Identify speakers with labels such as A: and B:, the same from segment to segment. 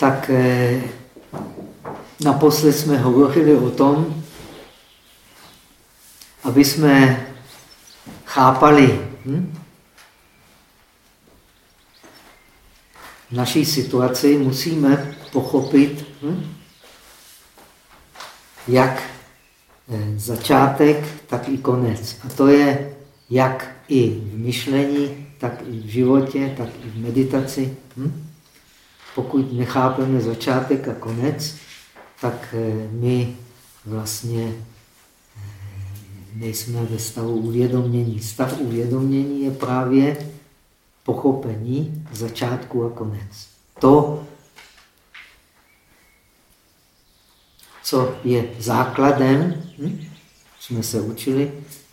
A: tak eh, naposled jsme hovořili o tom, aby jsme chápali hm? naší situaci, musíme pochopit, hm? jak eh, začátek, tak i konec. A to je jak i v myšlení, tak i v životě, tak i v meditaci. Hm? Pokud nechápeme začátek a konec, tak eh, my vlastně eh, nejsme ve stavu uvědomění. Stav uvědomění je právě pochopení začátku a konec. To, co je základem, hm? jsme se učili,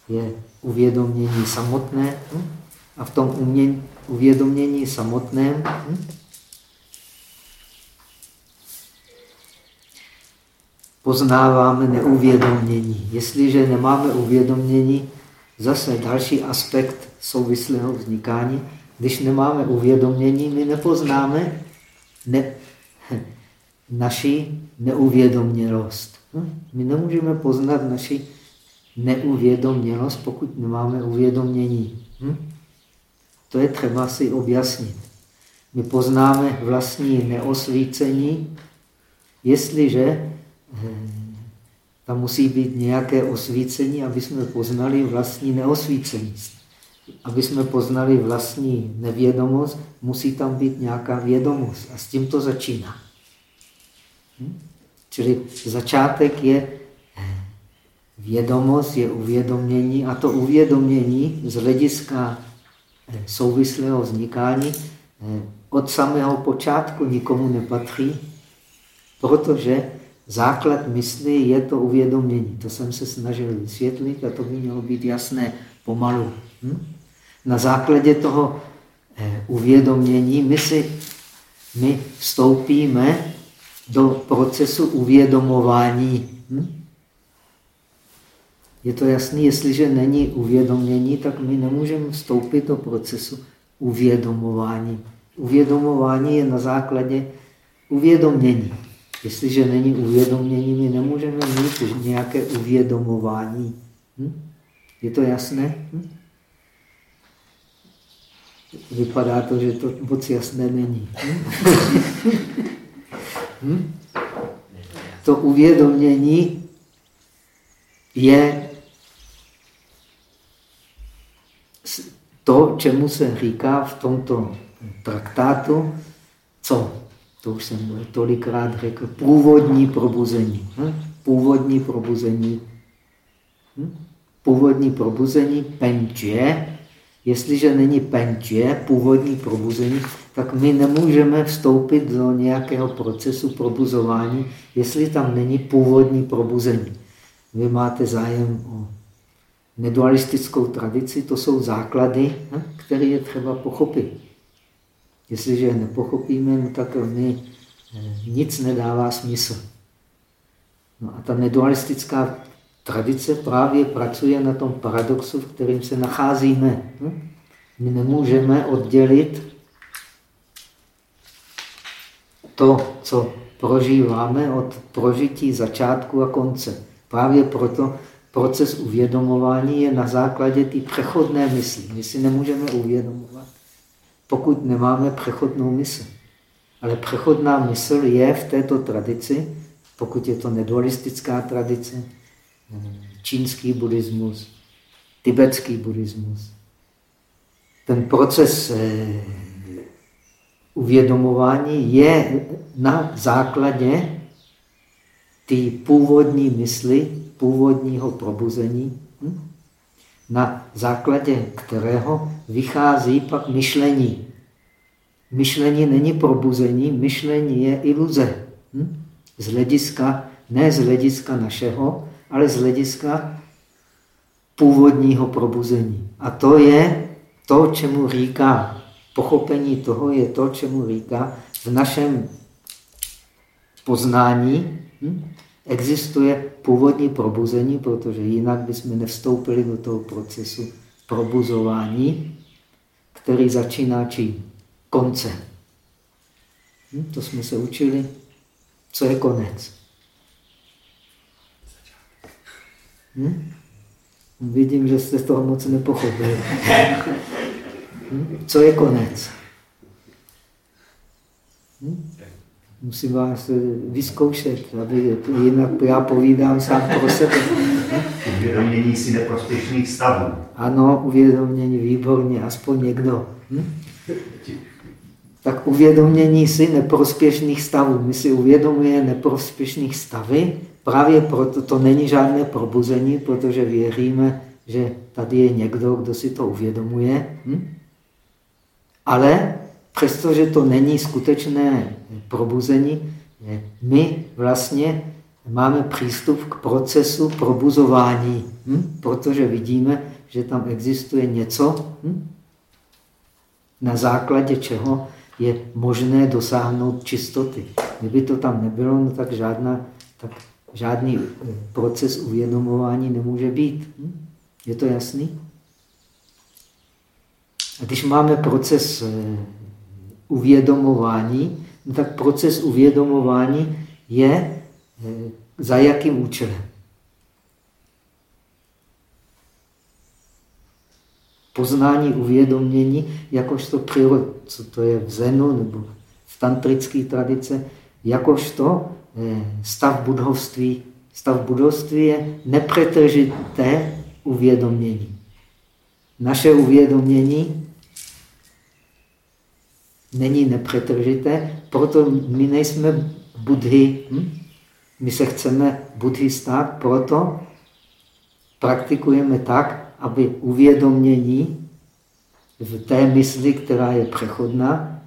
A: je uvědomění samotné. Hm? A v tom umění, uvědomění samotném hm? Poznáváme neuvědomění. Jestliže nemáme uvědomění, zase další aspekt souvislého vznikání, když nemáme uvědomění, my nepoznáme ne, naši neuvědomělost. Hm? My nemůžeme poznat naši neuvědomělost, pokud nemáme uvědomění. Hm? To je třeba si objasnit. My poznáme vlastní neosvícení, jestliže tam musí být nějaké osvícení, aby jsme poznali vlastní neosvícení. Aby jsme poznali vlastní nevědomost, musí tam být nějaká vědomost. A s tím to začíná. Hm? Čili začátek je vědomost, je uvědomění a to uvědomění z hlediska eh, souvislého vznikání eh, od samého počátku nikomu nepatří, protože základ mysli je to uvědomění. To jsem se snažil vysvětlit a to by mělo být jasné pomalu. Hm? Na základě toho eh, uvědomění my, si, my vstoupíme do procesu uvědomování. Hm? Je to jasné, jestliže není uvědomění, tak my nemůžeme vstoupit do procesu uvědomování. Uvědomování je na základě uvědomění. Jestliže není uvědomění, my nemůžeme mít nějaké uvědomování. Hm? Je to jasné? Hm? Vypadá to, že to moc jasné není. Hm? hm? To uvědomění je to, čemu se říká v tomto traktátu, co? To už jsem tolikrát řekl, původní probuzení. Hm? Původní probuzení. Hm? Původní probuzení penčie. Jestliže není penčie, původní probuzení, tak my nemůžeme vstoupit do nějakého procesu probuzování, jestli tam není původní probuzení. Vy máte zájem o nedualistickou tradici, to jsou základy, hm, které je třeba pochopit. Jestliže je nepochopíme, no tak mi eh, nic nedává smysl. No a ta nedualistická tradice právě pracuje na tom paradoxu, v kterém se nacházíme. Hm? My nemůžeme oddělit to, co prožíváme, od prožití začátku a konce. Právě proto proces uvědomování je na základě té přechodné mysli. My si nemůžeme uvědomovat, pokud nemáme přechodnou mysl. Ale přechodná mysl je v této tradici, pokud je to nedualistická tradice, čínský buddhismus, tibetský buddhismus. Ten proces eh, uvědomování je na základě ty původní mysli, původního probuzení, hm? Na základě kterého vychází pak myšlení. Myšlení není probuzení, myšlení je iluze. Hm? Z hlediska, ne z hlediska našeho, ale z hlediska původního probuzení. A to je to, čemu říká, pochopení toho je to, čemu říká v našem poznání, hm? existuje původní probuzení, protože jinak bychom nevstoupili do toho procesu probuzování, který začíná čím? Konce. Hm? To jsme se učili. Co je konec? Hm? Vidím, že jste toho moc nepochopili. Hm? Co je konec? Hm? Musím vás vyzkoušet, aby jinak já povídám sám pro sebe.
B: Uvědomění si neprospěšných stavů.
A: Ano, uvědomění, výborně, aspoň někdo. Hm? Tak uvědomění si neprospěšných stavů. My si uvědomujeme neprospěšných stavy, právě proto to není žádné probuzení, protože věříme, že tady je někdo, kdo si to uvědomuje. Hm? Ale přestože to není skutečné probuzení, my vlastně máme přístup k procesu probuzování, hm? protože vidíme, že tam existuje něco, hm? na základě čeho je možné dosáhnout čistoty. Kdyby to tam nebylo, no tak, žádná, tak žádný eh, proces uvědomování nemůže být. Hm? Je to jasný? A když máme proces eh, uvědomování, no tak proces uvědomování je eh, za jakým účelem? Poznání uvědomění, jakožto přírod, co to je v Zenu nebo v tantrické tradice, jakožto eh, stav budovství. Stav budovství je nepřetržité uvědomění. Naše uvědomění není nepřetržité, proto my nejsme budhy. Hm? My se chceme budhy stát, proto praktikujeme tak, aby uvědomění v té mysli, která je přechodná,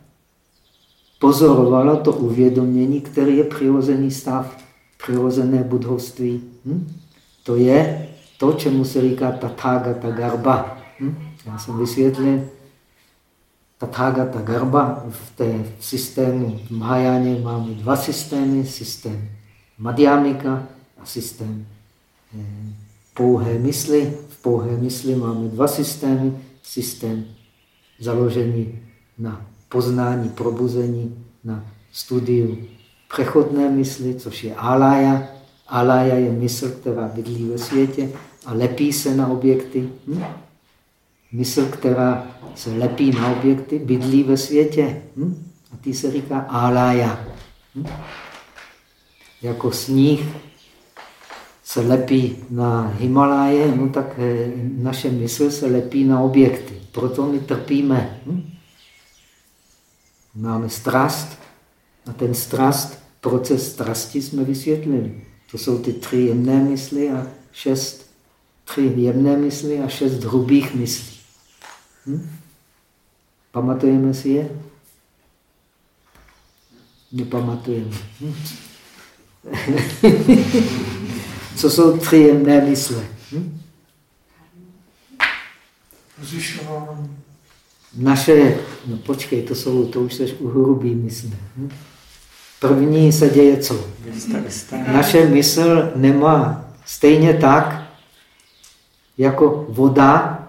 A: pozorovalo to uvědomění, který je přirozený stav, přirozené budhovství. Hm? To je to, čemu se říká tathagata garba. Hm? Já jsem vysvětlil, Tathagata Garba v té systému v Mahajáně máme dva systémy, systém Madhyamika a systém eh, pouhé mysli. V pouhé mysli máme dva systémy, systém založený na poznání, probuzení, na studiu přechodné mysli, což je alaya. Alaya je mysl, která bydlí ve světě a lepí se na objekty. Hm? Mysl, která se lepí na objekty, bydlí ve světě. Hm? A ty se říká alaya. Hm? Jako sníh se lepí na Himaláje, no tak eh, naše mysl se lepí na objekty. Proto my trpíme. Hm? Máme strast a ten strast, proces strasti jsme vysvětlili. To jsou ty tři jemné mysli a šest, tři jemné mysli a šest hrubých myslí. Hm? Pamatujeme si je? Nepamatujeme. Hm? Co jsou tři jemné mysle? Hm? Naše, no počkej, to jsou, to už jsi u hrubý mysle. Hm? První se děje co? Naše mysl nemá stejně tak, jako voda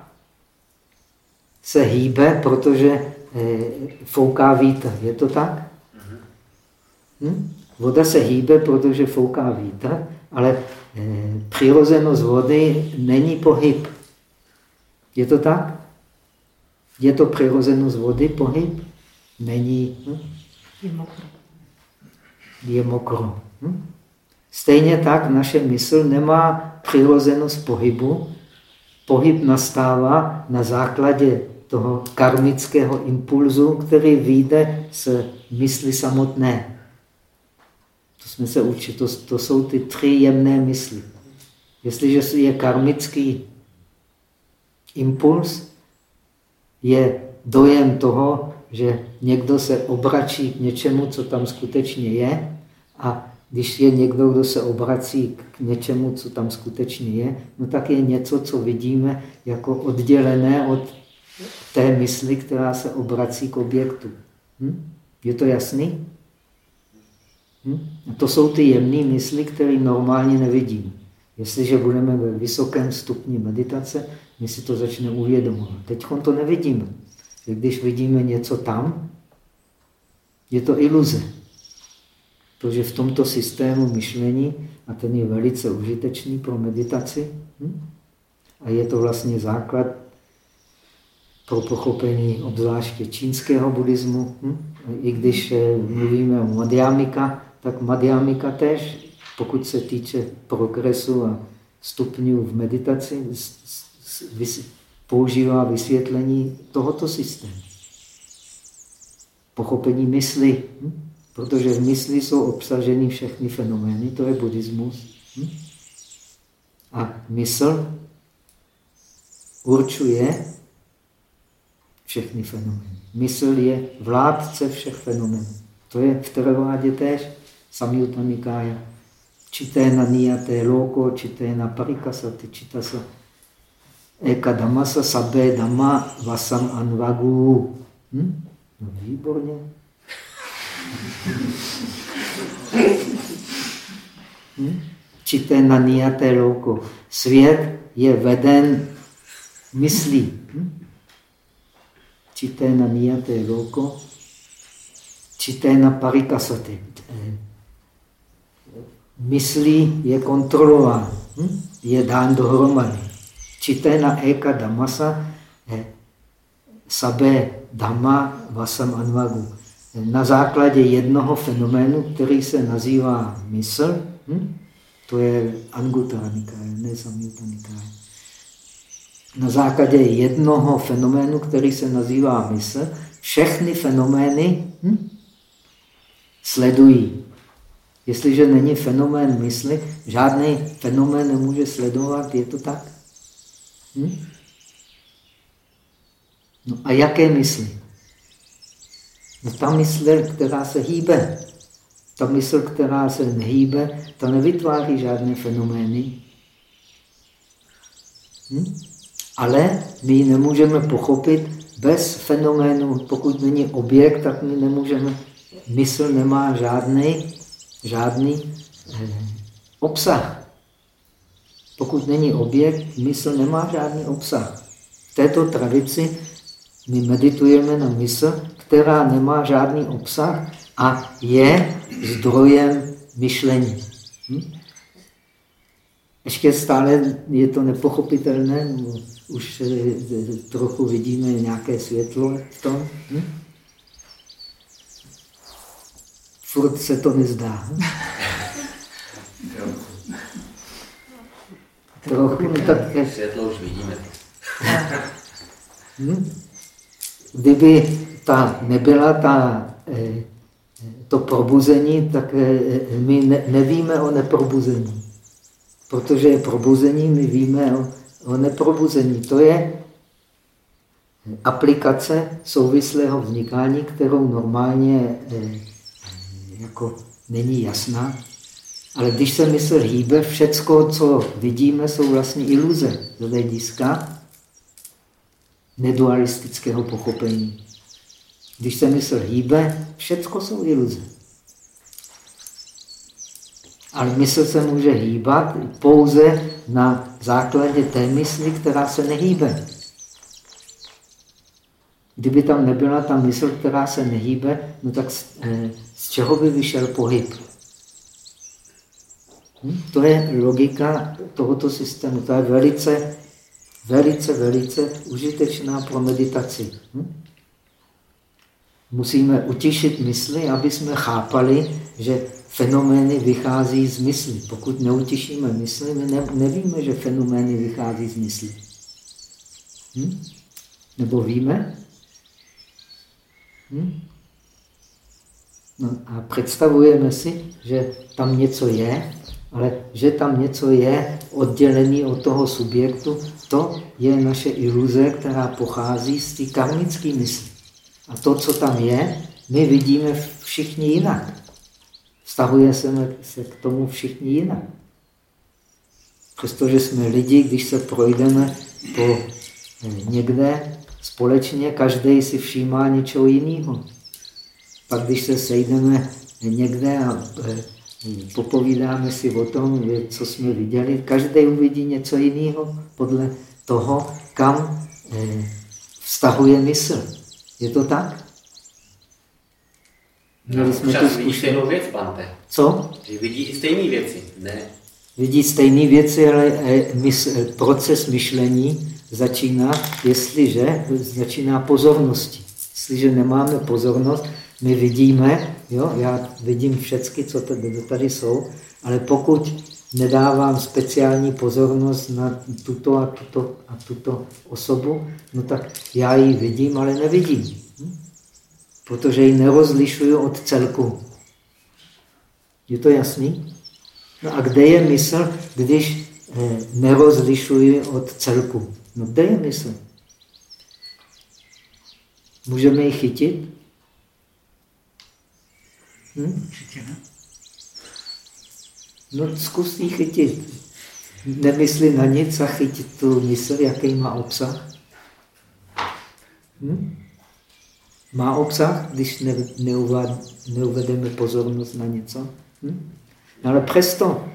A: se hýbe, protože eh, fouká vítr. Je to tak? Hm? Voda se hýbe, protože fouká vítr, ale eh, přirozenost vody není pohyb. Je to tak? Je to přirozenost vody pohyb? Není. Hm?
C: Je mokro.
A: Je mokro. Hm? Stejně tak naše mysl nemá přirozenost pohybu. Pohyb nastává na základě toho karmického impulzu, který vyjde z mysli samotné. To jsme se učili, to, to jsou ty tři jemné mysli. Jestliže je karmický impuls, je dojem toho, že někdo se obrací k něčemu, co tam skutečně je, a když je někdo, kdo se obrací k něčemu, co tam skutečně je, no tak je něco, co vidíme jako oddělené od té mysli, která se obrací k objektu. Hm? Je to jasný? Hm? A to jsou ty jemné mysli, které normálně nevidíme. Jestliže budeme ve vysokém stupni meditace, my si to začneme uvědomovat. Teď to nevidíme. Když vidíme něco tam, Je to iluze. Protože v tomto systému myšlení, a ten je velice užitečný pro meditaci, hm? a je to vlastně základ pro pochopení obzvláště čínského buddhismu. Hm? I když eh, mluvíme o Madhyamika, tak Madhyamika tež, pokud se týče progresu a stupňů v meditaci, používá vysvětlení tohoto systému. Pochopení mysli. Hm? Protože v mysli jsou obsaženy všechny fenomény, to je buddhismus. Hm? A mysl určuje všechny fenomény. Mysl je vládce všech fenoménů. To je v Theravádě též Samyutta Nikája. Čité na niyaté loko, čité na parikasaty, čita sa eka damasa sabé dama vasam anvagu. Hm? No, výborně. Hm? Čité na niyaté loko. Svět je veden myslí. Hm? Čité na niyaté loko, čité na parikasaty. Myslí je kontrolován, hm? je dán dohromady. Čité na eka damasa, sabé dhamma vasam anvagu. Na základě jednoho fenoménu, který se nazývá mysl, hm? to je Anguttara ne Samyutta na základě jednoho fenoménu, který se nazývá mysl, všechny fenomény hm, sledují. Jestliže není fenomén mysli, žádný fenomén nemůže sledovat, je to tak? Hm? No a jaké mysli? No ta mysl, která se hýbe. Ta mysl, která se nehýbe, ta nevytváří žádné fenomény. Hm? Ale my ji nemůžeme pochopit bez fenoménu. Pokud není objekt, tak my nemůžeme. Mysl nemá žádný, žádný eh, obsah. Pokud není objekt, mysl nemá žádný obsah. V této tradici my meditujeme na mysl, která nemá žádný obsah a je zdrojem myšlení. Hm? Ještě stále je to nepochopitelné, už trochu vidíme nějaké světlo v tom. Hm? Furt se to nezdá. Hm? Trochu, no tak...
C: Světlo už vidíme.
A: Hm? Kdyby ta nebyla ta, eh, to probuzení, tak eh, my ne, nevíme o neprobuzení. Protože je probuzení, my víme o o neprobuzení. To je aplikace souvislého vznikání, kterou normálně eh, jako není jasná. Ale když se mysl hýbe, všecko, co vidíme, jsou vlastně iluze z hlediska nedualistického pochopení. Když se mysl hýbe, všecko jsou iluze. Ale mysl se může hýbat pouze na základě té mysli, která se nehýbe. Kdyby tam nebyla ta mysl, která se nehýbe, no tak z, eh, z čeho by vyšel pohyb? Hm? To je logika tohoto systému. To je velice, velice, velice užitečná pro meditaci. Hm? Musíme utišit mysli, aby jsme chápali, že fenomény vychází z mysli. Pokud neutišíme mysli, my ne, nevíme, že fenomény vychází z mysli. Hm? Nebo víme? Hm? No a představujeme si, že tam něco je, ale že tam něco je oddělený od toho subjektu, to je naše iluze, která pochází z té karmické mysli. A to, co tam je, my vidíme všichni jinak. Vztahuje se, se k tomu všichni jinak. Přestože jsme lidi, když se projdeme po eh, někde společně, každý si všímá něčeho jiného. Pak když se sejdeme někde a eh, popovídáme si o tom, co jsme viděli, každý uvidí něco jiného podle toho, kam eh, vztahuje mysl. Je to tak?
C: Měli jsme tu vidí stejnou věc, Pante.
A: Co?
C: Vidí i stejné věci, ne?
A: Vidí stejné věci, ale eh, mysl, proces myšlení začíná, jestliže začíná pozornosti. Jestliže nemáme pozornost, my vidíme, jo, já vidím všechny, co tady, tady jsou, ale pokud nedávám speciální pozornost na tuto a tuto a tuto osobu, no tak já ji vidím, ale nevidím. Protože ji nerozlišuju od celku. Je to jasný? No a kde je mysl, když eh, nerozlišuji od celku? No kde je mysl? Můžeme ji chytit? Hm? No zkus ji chytit. Nemysli na nic a chytit tu mysl, jaký má obsah. Hm? Má obsah, když ne, neuvad, neuvedeme pozornost na něco. Hm? Ale přesto,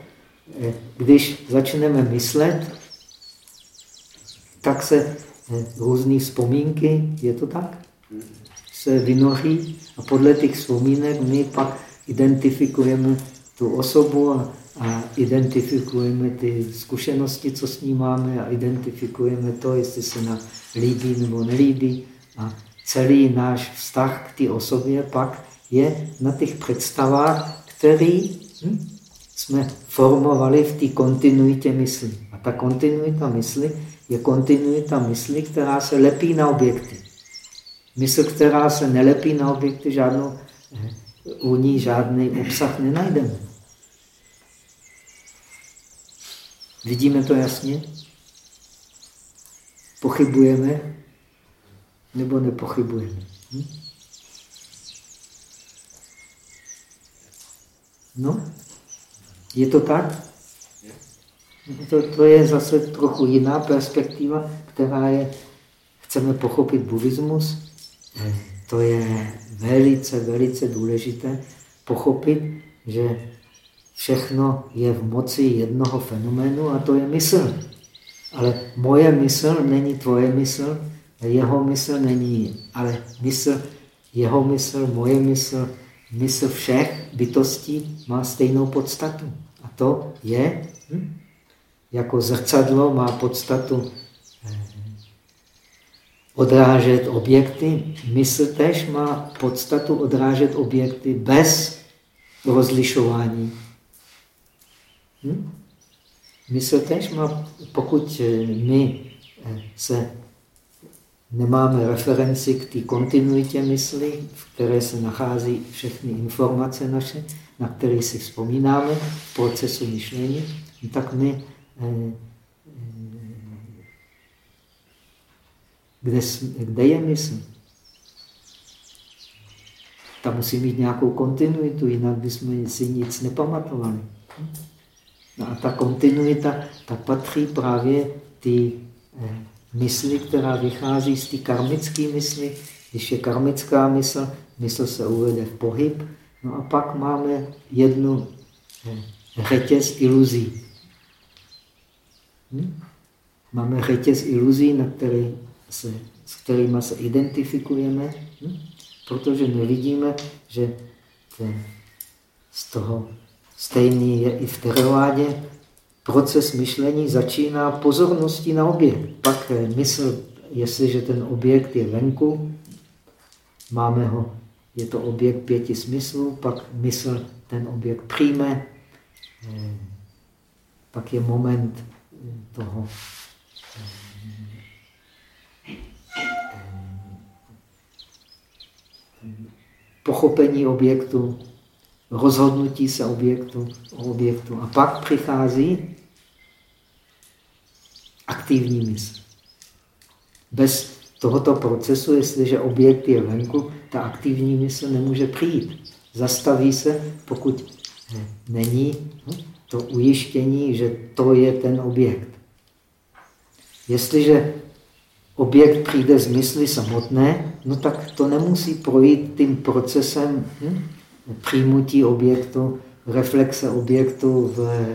A: eh, když začneme myslet, tak se eh, různé vzpomínky, je to tak, se vynoří a podle těch vzpomínek my pak identifikujeme tu osobu a, a identifikujeme ty zkušenosti, co s ní máme a identifikujeme to, jestli se nám líbí nebo nelíbí. A celý náš vztah k té osobě pak je na těch představách, který hm, jsme formovali v té kontinuitě mysli. A ta kontinuita mysli je kontinuita mysli, která se lepí na objekty. Mysl, která se nelepí na objekty, žádnou, u ní žádný obsah nenajdeme. Vidíme to jasně? Pochybujeme nebo nepochybujeme? Hm? No, je to tak? To, to je zase trochu jiná perspektiva, která je, chceme pochopit buddhismus, to je velice, velice důležité pochopit, že všechno je v moci jednoho fenoménu a to je mysl. Ale moje mysl není tvoje mysl, jeho mysl není, ale mysl, jeho mysl, moje mysl, mysl všech bytostí má stejnou podstatu. A to je, hm, jako zrcadlo má podstatu eh, odrážet objekty, mysl tež má podstatu odrážet objekty bez rozlišování. Hm? Mysl tež má, pokud eh, my eh, se nemáme referenci k té kontinuitě mysli, v které se nachází všechny informace naše, na které si vzpomínáme v procesu myšlení, tak my eh, kde, kde je mysl? Tam musí mít nějakou kontinuitu, jinak bychom si nic nepamatovali. No a ta kontinuita, ta patří právě ty eh, mysli, která vychází z té karmické mysli. Když je karmická mysl, mysl se uvede v pohyb. No a pak máme jednu eh, řetěz iluzí. Hm? Máme řetěz iluzí, na který se, s kterými se identifikujeme, hm? protože my vidíme, že ten, z toho stejný je i v teravádě. Proces myšlení začíná pozorností na objekt. Pak mysl, jestliže ten objekt je venku, máme ho, je to objekt pěti smyslů, pak mysl ten objekt přijme, eh, pak je moment toho pochopení objektu, rozhodnutí se objektu, o objektu. A pak přichází aktivní mysl. Bez tohoto procesu, jestliže objekt je venku, ta aktivní mysl nemůže přijít. Zastaví se, pokud není to ujištění, že to je ten objekt. Jestliže objekt přijde z mysli samotné, no tak to nemusí projít tím procesem hm, přijmutí objektu, reflexe objektu v,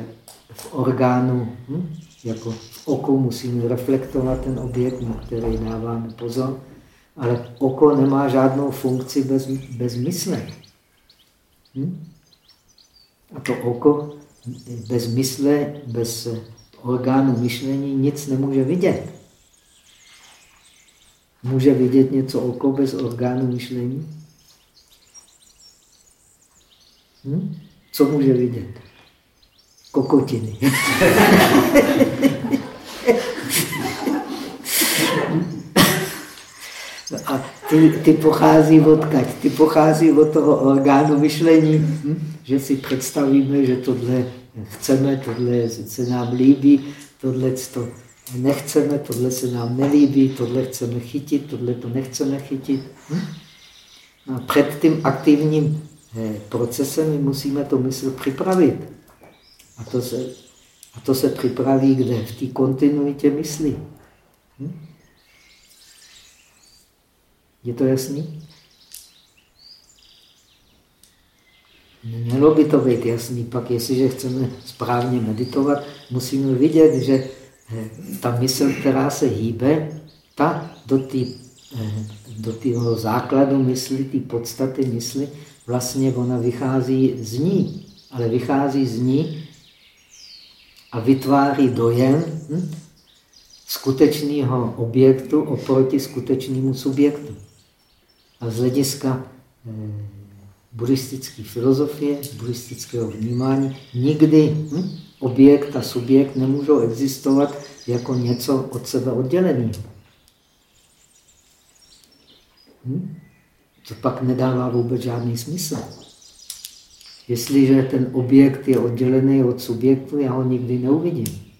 A: v orgánu, hm, jako oku musíme reflektovat ten objekt, na který dáváme pozor, ale oko nemá žádnou funkci bez, bez mysle. Hm? A to oko bez mysle, bez orgánu myšlení nic nemůže vidět. Může vidět něco oko bez orgánu myšlení? Hm? Co může vidět? Kokotiny. ty, ty pochází od kaď? Ty pochází od toho orgánu myšlení, hm? že si představíme, že tohle chceme, tohle se nám líbí, tohle to nechceme, tohle se nám nelíbí, tohle chceme chytit, tohle to nechceme chytit. Hm? A před tím aktivním eh, procesem my musíme to mysl připravit. A to se, a to se připraví kde? V té kontinuitě mysli. Hm? Je to jasný? Mělo by to být jasný. Pak, jestliže chceme správně meditovat, musíme vidět, že eh, ta mysl, která se hýbe, ta do, tý, eh, do základu mysli, té podstaty mysli, vlastně ona vychází z ní. Ale vychází z ní a vytváří dojem hm, skutečného objektu oproti skutečnému subjektu. A z hlediska eh, buddhistické filozofie, buddhistického vnímání, nikdy hm, objekt a subjekt nemůžou existovat jako něco od sebe odděleného. Hm? To pak nedává vůbec žádný smysl. Jestliže ten objekt je oddělený od subjektu, já ho nikdy neuvidím.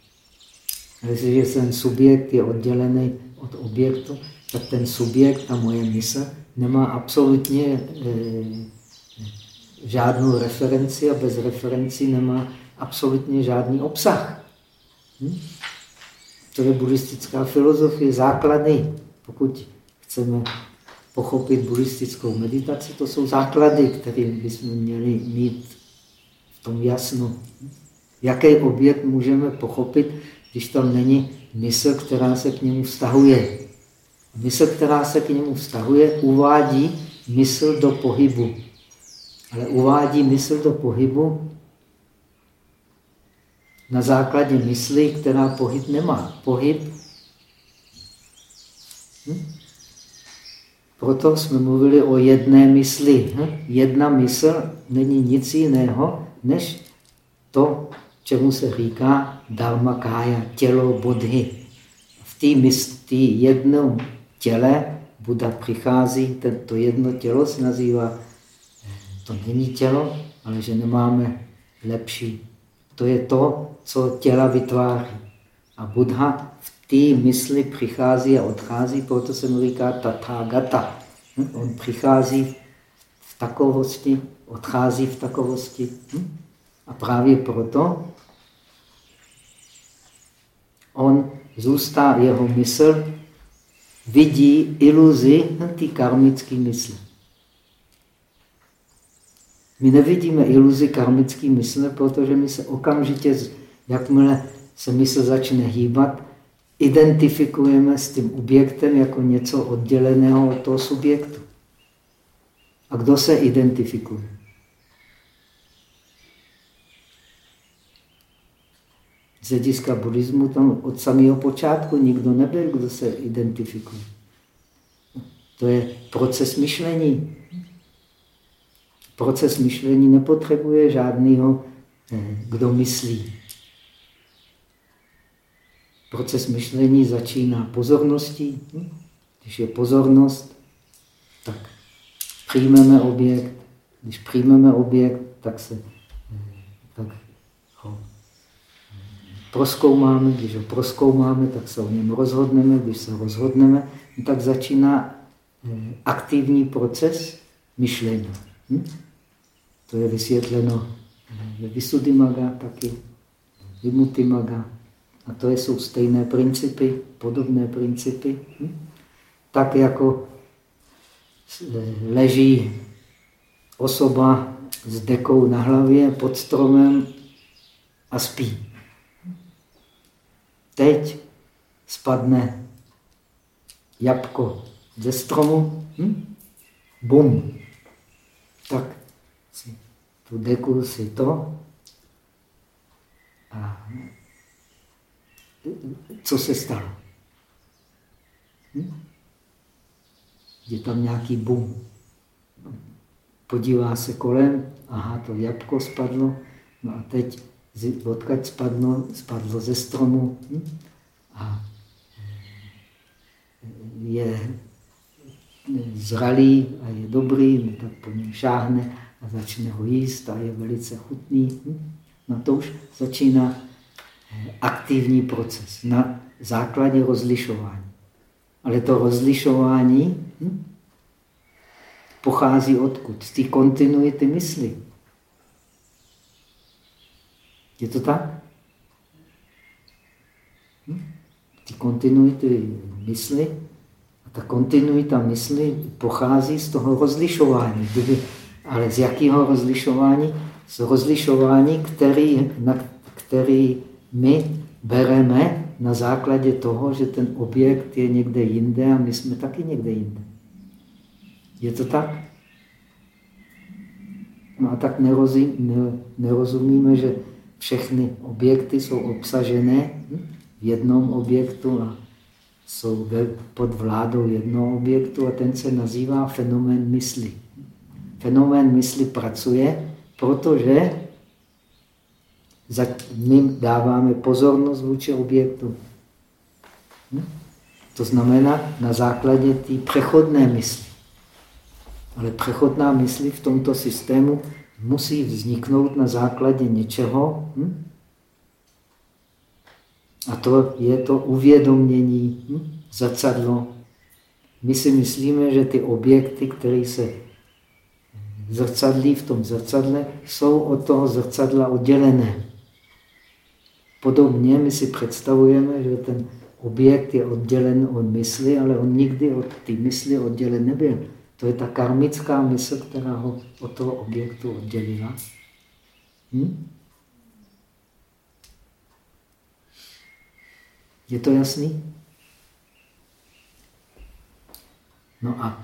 A: A jestliže ten subjekt je oddělený od objektu, tak ten subjekt a moje mysl nemá absolutně e, žádnou referenci a bez referenci nemá absolutně žádný obsah. Hm? To je buddhistická filozofie, základy. Pokud chceme pochopit buddhistickou meditaci, to jsou základy, které bychom měli mít v tom jasno. Jaký objekt můžeme pochopit, když tam není mysl, která se k němu vztahuje. Mysl, která se k němu vztahuje, uvádí mysl do pohybu. Ale uvádí mysl do pohybu na základě mysli, která pohyb nemá. Pohyb. Hm? Proto jsme mluvili o jedné mysli. Hm? Jedna mysl není nic jiného, než to, čemu se říká dharma kája, tělo bodhy. V té jednom těle Buda přichází, to jedno tělo se nazývá, to není tělo, ale že nemáme lepší. To je to, co těla vytváří. A Buddha v té mysli přichází a odchází, proto se mu říká tathagata. Hm? On přichází v takovosti, odchází v takovosti. Hm? A právě proto on zůstá, jeho mysl vidí iluzi té karmické mysli. My nevidíme iluzi karmické mysle, protože my se okamžitě, jakmile se mysl začne hýbat, identifikujeme s tím objektem jako něco odděleného od toho subjektu. A kdo se identifikuje? Z hlediska buddhismu tam od samého počátku nikdo nebyl, kdo se identifikuje. To je proces myšlení. Proces myšlení nepotřebuje žádného, eh, kdo myslí. Proces myšlení začíná pozorností. Když je pozornost, tak přijmeme objekt. Když přijmeme objekt, tak se tak ho proskoumáme. Když ho proskoumáme, tak se o něm rozhodneme. Když se rozhodneme, tak začíná eh, aktivní proces myšlení. Hm? To je vysvětleno ve Visuddhimaga taky, Vimutimaga. A to jsou stejné principy, podobné principy. Hm? Tak jako leží osoba s dekou na hlavě pod stromem a spí. Teď spadne jabko ze stromu, hm? bum, tak si tu deku si to. A co se stalo? Hm? Je tam nějaký bum. Podívá se kolem, aha, to jabko spadlo, no a teď odkud spadlo, spadlo ze stromu hm? a je zralý a je dobrý, tak po něm šáhne a začne ho jíst a je velice chutný. Hm? No to už začíná eh, aktivní proces na základě rozlišování. Ale to rozlišování hm, pochází odkud? Z té kontinuity mysli. Je to tak? Hm? Ty kontinuity mysli a ta kontinuita mysli pochází z toho rozlišování. Kdyby, ale z jakého rozlišování? Z rozlišování, který, na který my bereme na základě toho, že ten objekt je někde jinde a my jsme taky někde jinde. Je to tak? No a tak nerozumíme, že všechny objekty jsou obsažené v jednom objektu a jsou pod vládou jednoho objektu a ten se nazývá fenomén mysli. Fenomén mysli pracuje, protože my dáváme pozornost vůči objektu. To znamená na základě té přechodné mysli. Ale přechodná mysli v tomto systému musí vzniknout na základě něčeho. Hm? A to je to uvědomění, hm? zrcadlo. My si myslíme, že ty objekty, které se zrcadlí v tom zrcadle, jsou od toho zrcadla oddělené. Podobně my si představujeme, že ten objekt je oddělen od mysli, ale on nikdy od té mysli oddělen nebyl. To je ta karmická mysl, která ho od toho objektu oddělila. Hm? Je to jasný? No a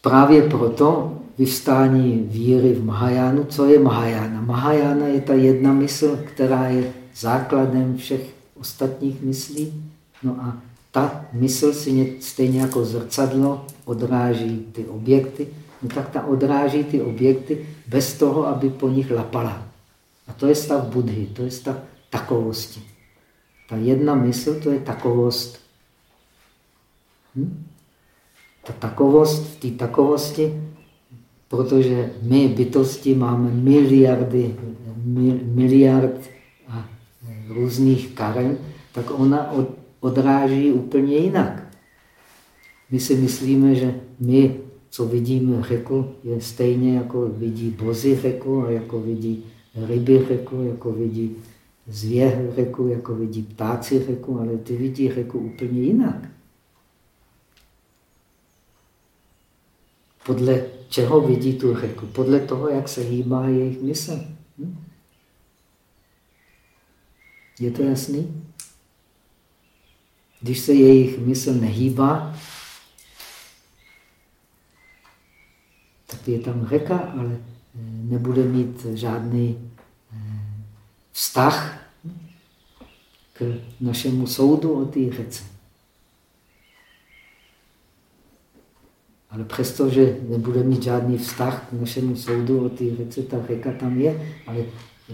A: právě proto vyvstání víry v Mahajánu. Co je Mahajána? Mahajána je ta jedna mysl, která je základem všech ostatních myslí. No a ta mysl si stejně jako zrcadlo odráží ty objekty, no tak ta odráží ty objekty bez toho, aby po nich lapala. A to je stav Budhy, to je stav takovosti. Ta jedna mysl, to je takovost. Hm? Ta takovost, v té takovosti, protože my bytosti máme miliardy, miliard a různých karen, tak ona od, odráží úplně jinak. My si myslíme, že my, co vidíme řeku, je stejně jako vidí bozy řeku a jako vidí ryby řeku, jako vidí zvěr řeku, jako vidí ptáci řeku, ale ty vidí řeku úplně jinak. Podle čeho vidí tu řeku? Podle toho, jak se hýbá jejich mysl. Hm? Je to jasný? Když se jejich mysl nehýbá, tak je tam řeka, ale eh, nebude mít žádný eh, vztah k našemu soudu o té řece. Ale přesto, že nebude mít žádný vztah k našemu soudu o té řece, ta řeka tam je, ale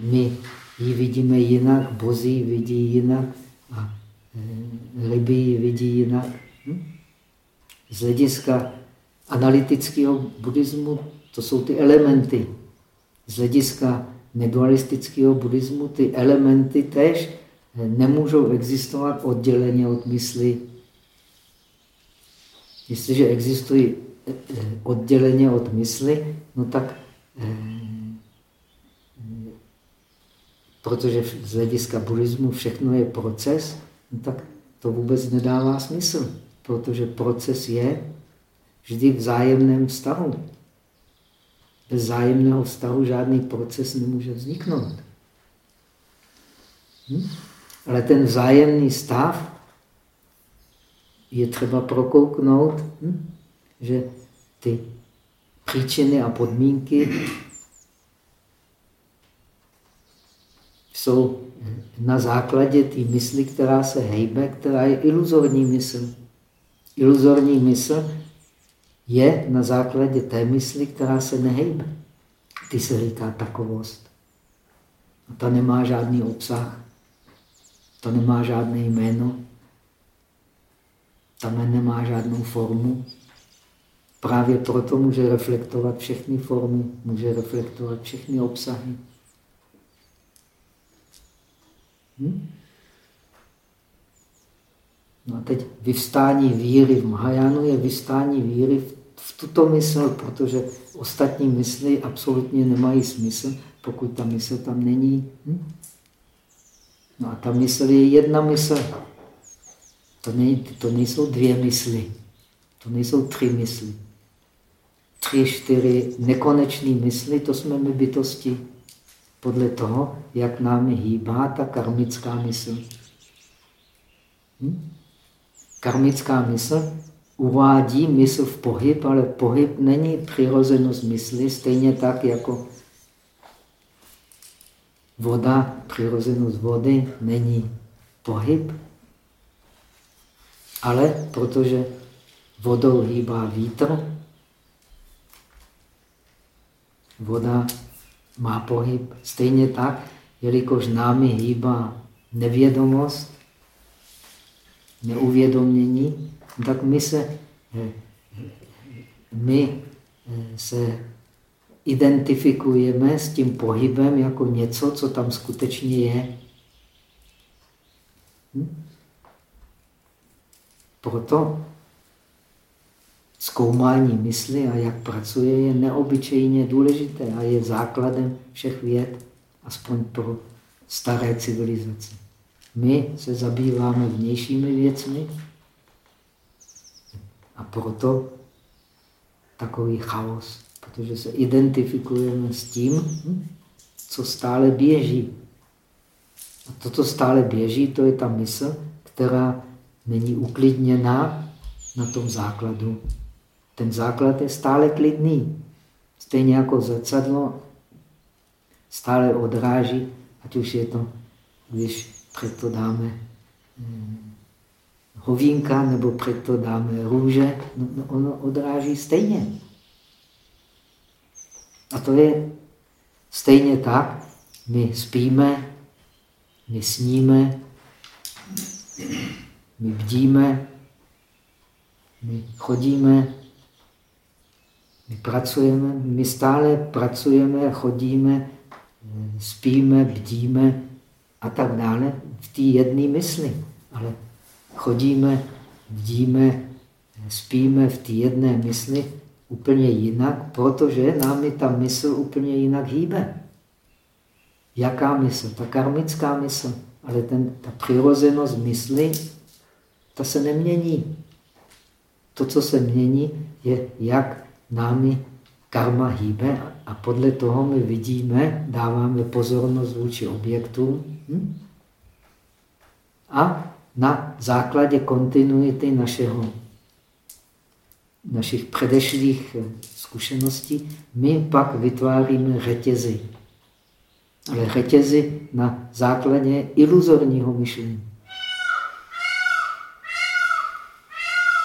A: my ji vidíme jinak, bozí vidí jinak a ryby eh, vidí jinak. Hm? Z hlediska analytického buddhismu to jsou ty elementy. Z hlediska nedualistického buddhismu ty elementy tež eh, nemůžou existovat odděleně od mysli. Jestliže existují eh, odděleně od mysli, no tak protože z hlediska buddhismu všechno je proces, tak to vůbec nedává smysl, protože proces je vždy v zájemném vztahu. Bez zájemného vztahu žádný proces nemůže vzniknout. Hm? Ale ten vzájemný stav je třeba prokouknout, hm? že ty příčiny a podmínky jsou na základě té mysli, která se hejbe, která je iluzorní mysl. Iluzorní mysl je na základě té mysli, která se nehejbe. Ty se říká takovost. A ta nemá žádný obsah, ta nemá žádné jméno, ta nemá žádnou formu. Právě proto může reflektovat všechny formy, může reflektovat všechny obsahy. Hm? No a teď vyvstání víry v Mahajánu je vyvstání víry v, v tuto mysl, protože ostatní mysli absolutně nemají smysl, pokud ta mysl tam není. Hm? No a ta mysl je jedna mysl. To, nej, to nejsou dvě mysli. To nejsou tři mysli. Tři, čtyři nekonečné mysli, to jsme my bytosti. Podle toho, jak námi hýbá ta karmická mysl. Hm? Karmická mysl uvádí mysl v pohyb, ale pohyb není přirozenost mysli, stejně tak jako voda, přirozenost vody není pohyb, ale protože vodou hýbá vítr, voda má pohyb. Stejně tak, jelikož námi hýbá nevědomost, neuvědomění, tak my se, my se identifikujeme s tím pohybem jako něco, co tam skutečně je. Hm? Proto zkoumání mysli a jak pracuje je neobyčejně důležité a je základem všech věd, aspoň pro staré civilizace. My se zabýváme vnějšími věcmi a proto takový chaos, protože se identifikujeme s tím, co stále běží. A to, co stále běží, to je ta mysl, která není uklidněná na tom základu. Ten základ je stále klidný. Stejně jako zrcadlo stále odráží, ať už je to, když před to dáme hm, hovínka nebo před to dáme růže, no, no, ono odráží stejně. A to je stejně tak, my spíme, my sníme, my bdíme, my chodíme, my pracujeme, my stále pracujeme, chodíme, spíme, bdíme a tak dále v té jedné mysli. Ale chodíme, bdíme, spíme v té jedné mysli úplně jinak, protože námi ta mysl úplně jinak hýbe. Jaká mysl? Ta karmická mysl. Ale ten, ta přirozenost mysli, ta se nemění. To, co se mění, je, jak námi karma hýbe a podle toho my vidíme, dáváme pozornost vůči objektům hm? a na základě kontinuity našeho, našich předešlých zkušeností my pak vytváříme řetězy. Ale řetězy na základě iluzorního myšlení.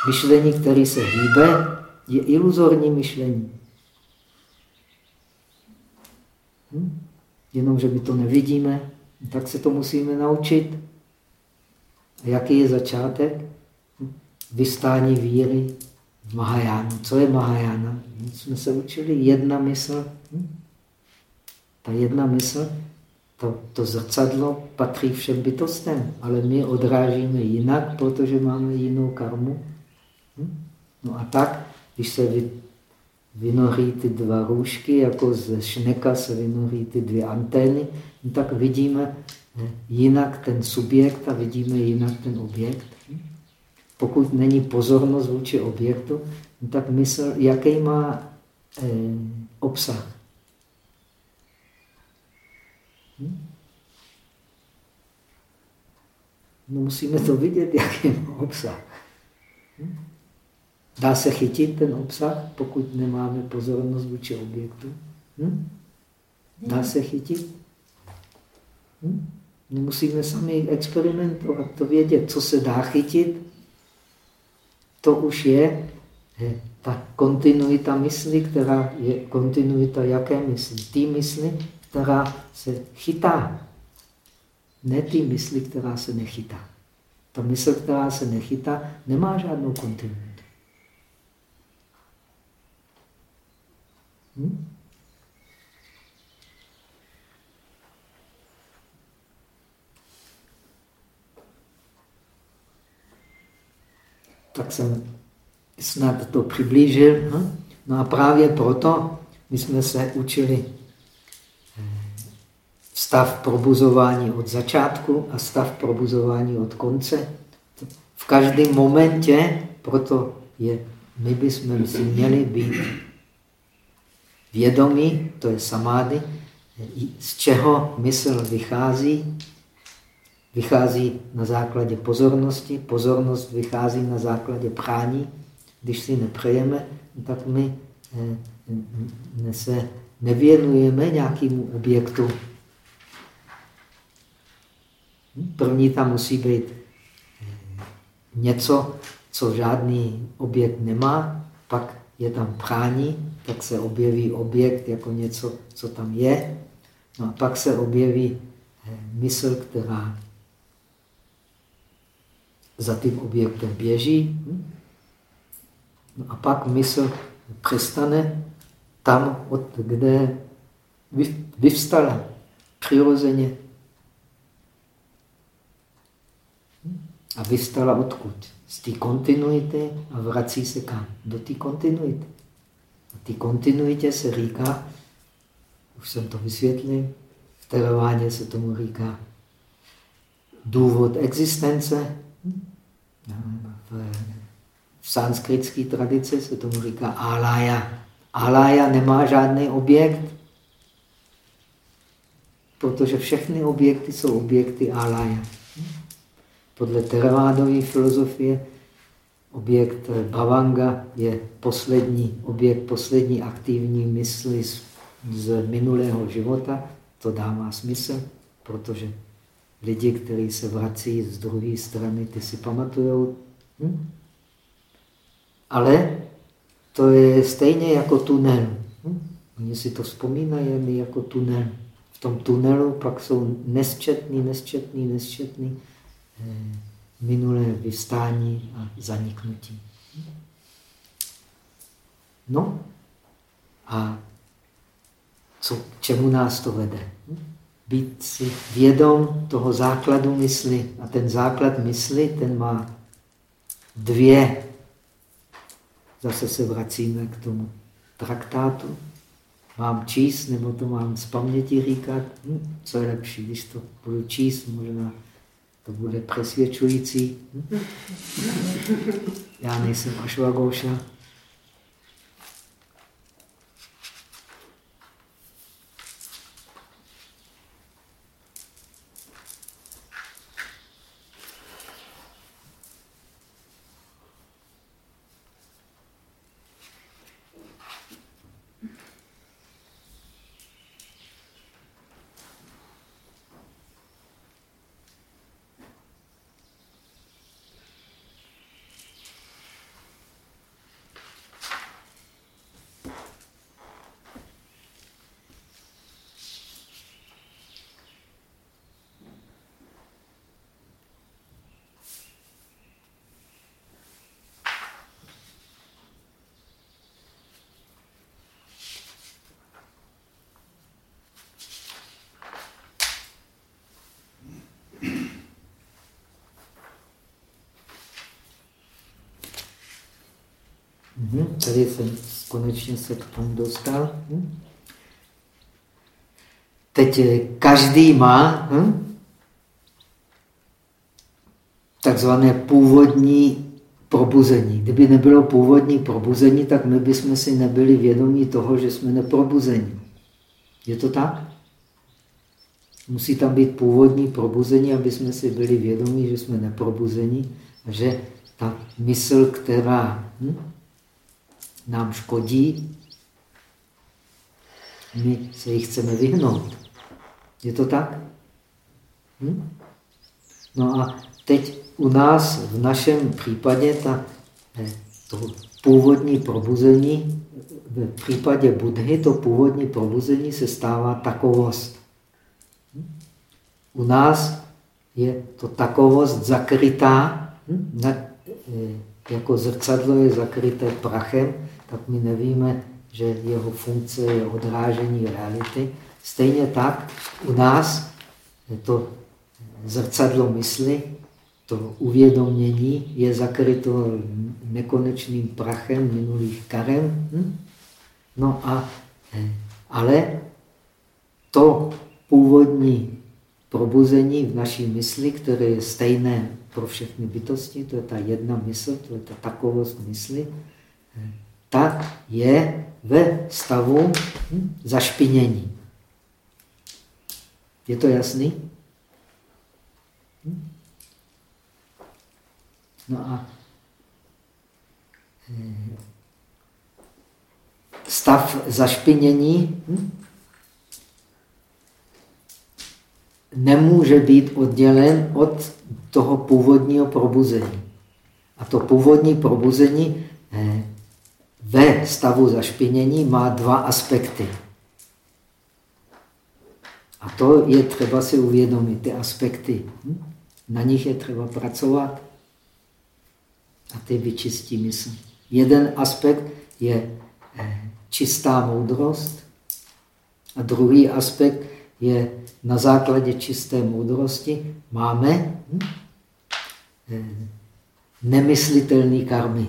A: Myšlení, které se hýbe, je iluzorní myšlení. Hm? Jenomže my to nevidíme, tak se to musíme naučit. A jaký je začátek? Hm? Vystání víry v Mahajánu. Co je Mahajána? My jsme se učili jedna mysl. Hm? Ta jedna mysl, to, to zrcadlo patří všem bytostem, ale my odrážíme jinak, protože máme jinou karmu. No a tak když se vy, vynoří ty dva růžky, jako ze šneka se vynoří ty dvě antény, no tak vidíme eh, jinak ten subjekt a vidíme jinak ten objekt. Pokud není pozornost vůči objektu, no tak mysl, jaký má eh, obsah. Hm? No musíme to vidět, jaký má obsah. Dá se chytit ten obsah, pokud nemáme pozornost vůči objektu? Hm? Dá se chytit? Hm? My musíme sami experimentovat, to vědět, co se dá chytit. To už je ta kontinuita mysli, která je kontinuita jaké mysli? Tý mysli, která se chytá. Ne ty mysli, která se nechytá. Ta mysl, která se nechytá, nemá žádnou kontinuitu. Hm? Tak jsem snad to přiblížil. Hm? No a právě proto my jsme se učili stav probuzování od začátku a stav probuzování od konce. V každém momentě, proto je, my bychom si měli být vědomí, to je samády, z čeho mysl vychází. Vychází na základě pozornosti, pozornost vychází na základě prání. Když si nepřejeme, tak my eh, se nevěnujeme nějakému objektu První tam musí být eh, něco, co žádný objekt nemá, pak je tam prání, tak se objeví objekt jako něco, co tam je. No a pak se objeví eh, mysl, která za tím objektem běží. No a pak mysl přestane tam, od kde vyvstala přirozeně. A vystala odkud? Z té kontinuity a vrací se kam? Do té kontinuity. Té kontinuitě se říká, už jsem to vysvětlil, v terováně se tomu říká důvod existence. V, v sanskritské tradici se tomu říká alaya. Alaya nemá žádný objekt, protože všechny objekty jsou objekty alaya. Podle teravádové filozofie objekt bhavanga je poslední objekt, poslední aktivní mysli z, z minulého života. To dává smysl, protože lidi, kteří se vrací z druhé strany, ty si pamatují. Hm? Ale to je stejně jako tunel. Hm? Oni si to vzpomínají jako tunel. V tom tunelu pak jsou nesčetný, nesčetný, nesčetný Eh, minulé vystání a zaniknutí. No a co, čemu nás to vede? Být si vědom toho základu mysli. A ten základ mysli, ten má dvě. Zase se vracíme k tomu traktátu. Mám číst, nebo to mám z paměti říkat? Hm, co je lepší, když to budu číst, možná to bude přesvědčující. Já nejsem Ašvagóša. Tady jsem konečně se k tomu dostal. Mhm. Teď eh, každý má hm, takzvané původní probuzení. Kdyby nebylo původní probuzení, tak my bychom si nebyli vědomí toho, že jsme neprobuzení. Je to tak? Musí tam být původní probuzení, aby jsme si byli vědomí, že jsme neprobuzení a že ta mysl, která hm, nám škodí, my se jich chceme vyhnout. Je to tak? Hm? No a teď u nás, v našem případě, ta, eh, to původní probuzení, v případě Budhy, to původní probuzení se stává takovost. Hm? U nás je to takovost zakrytá, hm? na, eh, jako zrcadlo je zakryté prachem, tak my nevíme, že jeho funkce je odrážení reality. Stejně tak u nás je to zrcadlo mysli, to uvědomění je zakryto nekonečným prachem minulých karem. Hm? No a, ale to původní probuzení v naší mysli, které je stejné pro všechny bytosti, to je ta jedna mysl, to je ta takovost mysli, tak je ve stavu hm, zašpinění. Je to jasný? Hm? No a eh, stav zašpinění hm? nemůže být oddělen od toho původního probuzení. A to původní probuzení eh, ve stavu zašpinění má dva aspekty. A to je třeba si uvědomit, ty aspekty. Hm? Na nich je třeba pracovat a ty vyčistí mysl. Jeden aspekt je eh, čistá moudrost a druhý aspekt je na základě čisté moudrosti máme hm, eh, nemyslitelný karmy.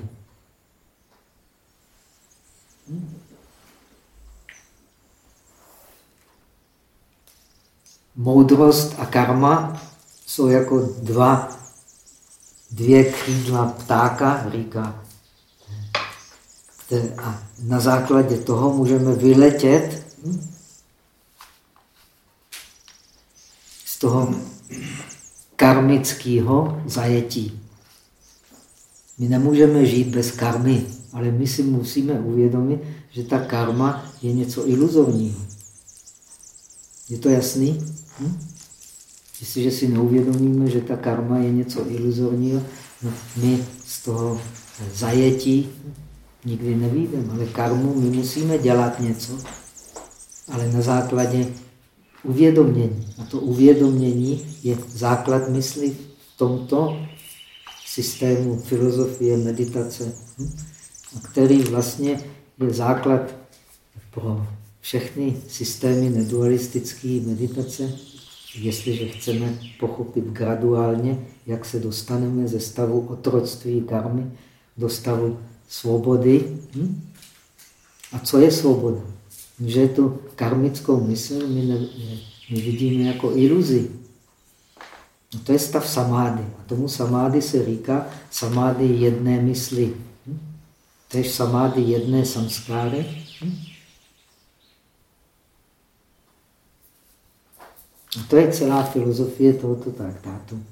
A: Moudrost a karma jsou jako dva, dvě křídla ptáka, říká. A na základě toho můžeme vyletět hm? z toho karmického zajetí. My nemůžeme žít bez karmy, ale my si musíme uvědomit, že ta karma je něco iluzorního. Je to jasný? Hm? Jestliže si neuvědomíme, že ta karma je něco iluzorního, no my z toho zajetí nikdy nevídeme, ale karmu my musíme dělat něco, ale na základě uvědomění. A to uvědomění je základ mysli v tomto systému filozofie, meditace, hm? Který vlastně je základ pro všechny systémy nedualistické meditace, jestliže chceme pochopit graduálně, jak se dostaneme ze stavu otroctví karmy do stavu svobody. Hm? A co je svoboda? Že tu karmickou mysl my, ne, my vidíme jako iluzi. No to je stav samády. A tomu samády se říká samády jedné mysli. Hm? Tež samády jedné samskáry. Hm? A to je celá filozofie tohoto traktátu.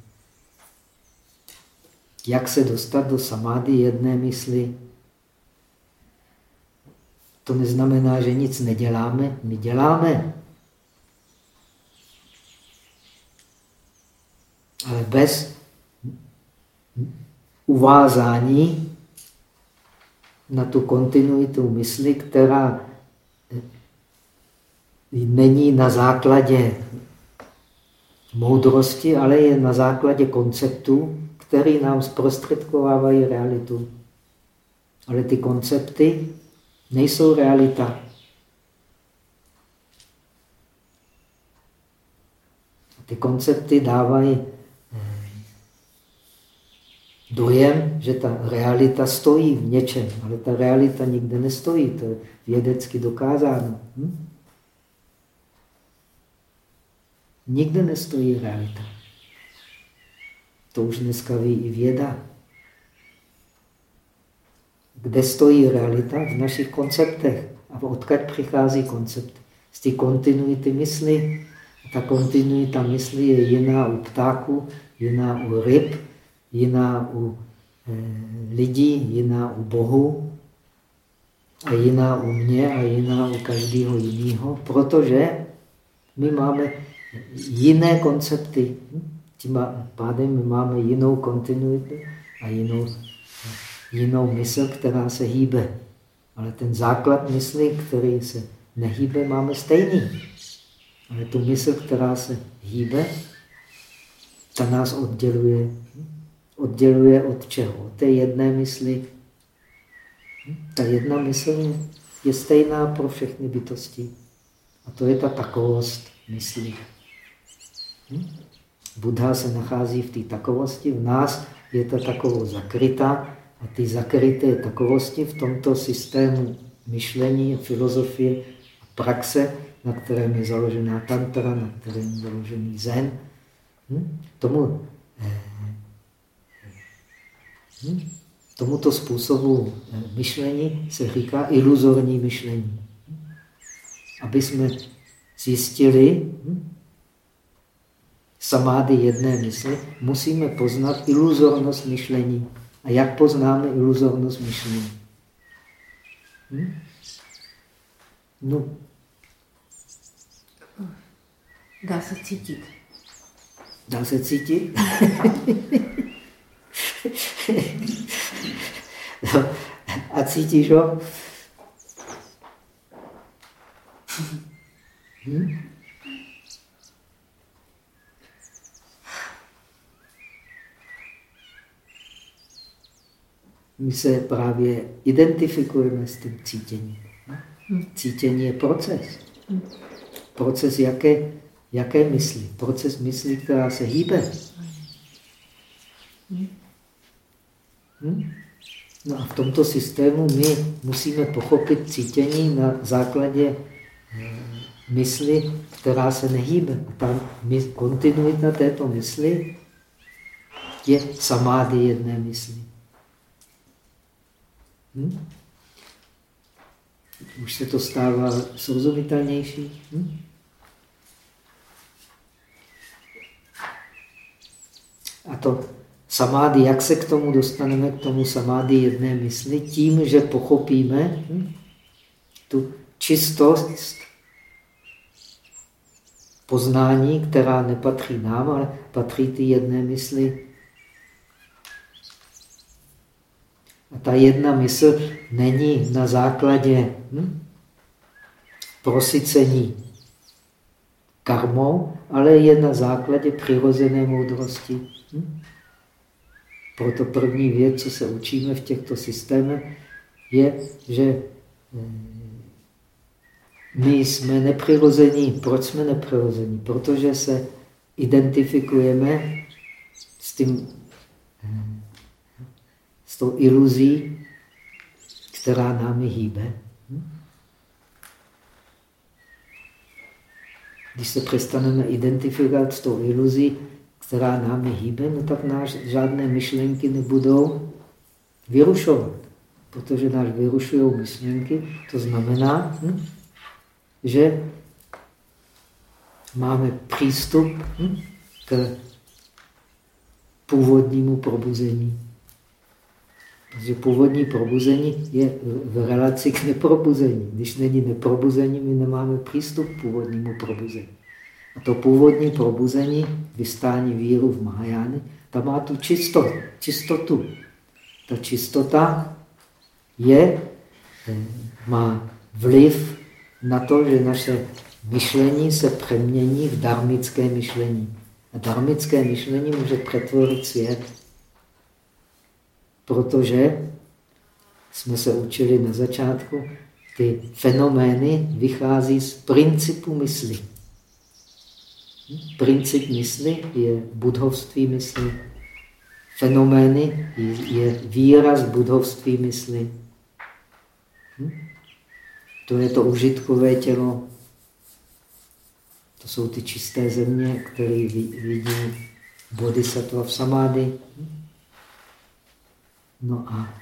A: Jak se dostat do samády jedné mysli? To neznamená, že nic neděláme. My děláme. Ale bez uvázání na tu kontinuitu mysli, která není na základě moudrosti, ale je na základě konceptů, které nám zprostředkovávají realitu. Ale ty koncepty nejsou realita. Ty koncepty dávají eh, dojem, že ta realita stojí v něčem, ale ta realita nikde nestojí, to je vědecky dokázáno. Hm? Nikde nestojí realita. To už dneska ví i věda. Kde stojí realita? V našich konceptech. A odkud přichází koncept? Z té kontinuity mysli. A ta kontinuita mysli je jiná u ptáků, jiná u ryb, jiná u e, lidí, jiná u Bohu a jiná u mě a jiná u každého jiného, protože my máme jiné koncepty. Tím pádem my máme jinou kontinuitu a jinou, jinou mysl, která se hýbe. Ale ten základ mysli, který se nehýbe, máme stejný. Ale tu mysl, která se hýbe, ta nás odděluje. Odděluje od čeho? Od té jedné mysli. Ta jedna mysl je stejná pro všechny bytosti. A to je ta takovost mysli. Buddha se nachází v té takovosti, v nás je ta takovost zakrytá a ty zakryté takovosti v tomto systému myšlení, filozofie a praxe, na kterém je založená tantra, na kterém je založený zen, hm? tomu, hm? Tomuto způsobu eh, myšlení se říká iluzorní myšlení. Aby jsme zjistili, hm? samády jedné mysli, musíme poznat iluzornost myšlení. A jak poznáme iluzornost myšlení? Hm? No.
D: Dá se cítit.
A: Dá se cítit? no. A cítíš ho? Hm? my se právě identifikujeme s tím cítěním. Cítění je proces. Proces jaké, jaké mysli? Proces mysli, která se hýbe. Hm? No a v tomto systému my musíme pochopit cítění na základě eh, mysli, která se nehýbe. Ta kontinuita této mysli je samády jedné mysli. Hm? Už se to stává srozumitelnější. Hm? A to samády, jak se k tomu dostaneme, k tomu samády jedné mysli? Tím, že pochopíme hm? tu čistost poznání, která nepatří nám, ale patří ty jedné mysli A ta jedna mysl není na základě hm, prosycení karmou, ale je na základě přirozené moudrosti. Hm? Proto první věc, co se učíme v těchto systémech, je, že hm, my jsme nepřirození. Proč jsme nepřirození? Protože se identifikujeme s tím s tou iluzí, která námi hýbe. Když se přestaneme identifikovat s tou iluzí, která námi hýbe, no tak náš žádné myšlenky nebudou vyrušovat. Protože nás vyrušují myšlenky, to znamená, hm, že máme přístup hm, k původnímu probuzení. Protože původní probuzení je v relaci k neprobuzení. Když není neprobuzení, my nemáme přístup k původnímu probuzení. To původní probuzení, vystání víru v Mahajány, ta má tu čistotu. čistotu. Ta čistota je, eh, má vliv na to, že naše myšlení se přemění v darmické myšlení. A darmické myšlení může přetvorit svět protože jsme se učili na začátku, ty fenomény vychází z principu mysli. Princip mysli je budhovství mysli. Fenomény je výraz budhovství mysli. To je to užitkové tělo. To jsou ty čisté země, které vidí bodhisattva v samády. No a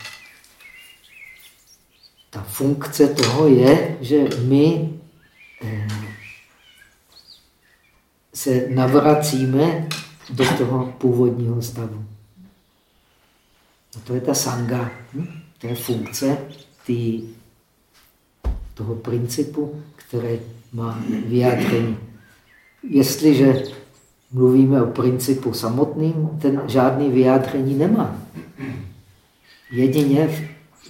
A: ta funkce toho je, že my eh, se navracíme do toho původního stavu. A to je ta sanga. Hm? To je funkce tý, toho principu, který má vyjádření jestliže mluvíme o principu samotným, ten žádný vyjádření nemá. Jedině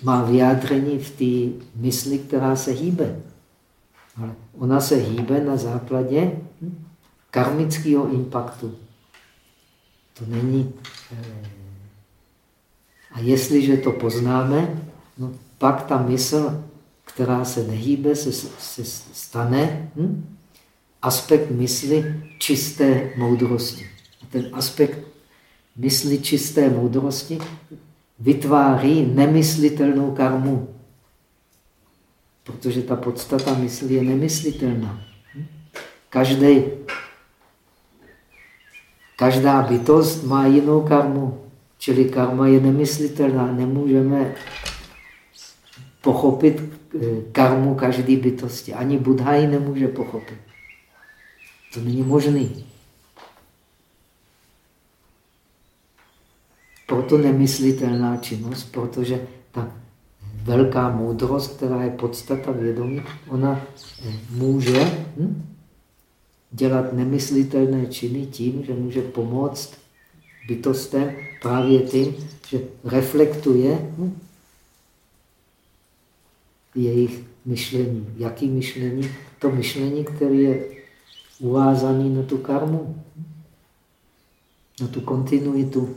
A: má vyjádření v té mysli, která se hýbe. Ale ona se hýbe na základě karmického impaktu. To není... Eh, a jestliže to poznáme, no, pak ta mysl, která se nehýbe, se, se stane hm, aspekt mysli čisté moudrosti. A ten aspekt mysli čisté moudrosti vytváří nemyslitelnou karmu. Protože ta podstata mysli je nemyslitelná. Každý, každá bytost má jinou karmu. Čili karma je nemyslitelná. Nemůžeme pochopit eh, karmu každé bytosti. Ani Buddha ji nemůže pochopit. To není možné. Proto nemyslitelná činnost, protože ta velká moudrost, která je podstata vědomí, ona eh, může hm, dělat nemyslitelné činy tím, že může pomoct bytostem právě tím, že reflektuje hm, jejich myšlení. Jaký myšlení? To myšlení, které je uvázaný na tu karmu, na tu kontinuitu.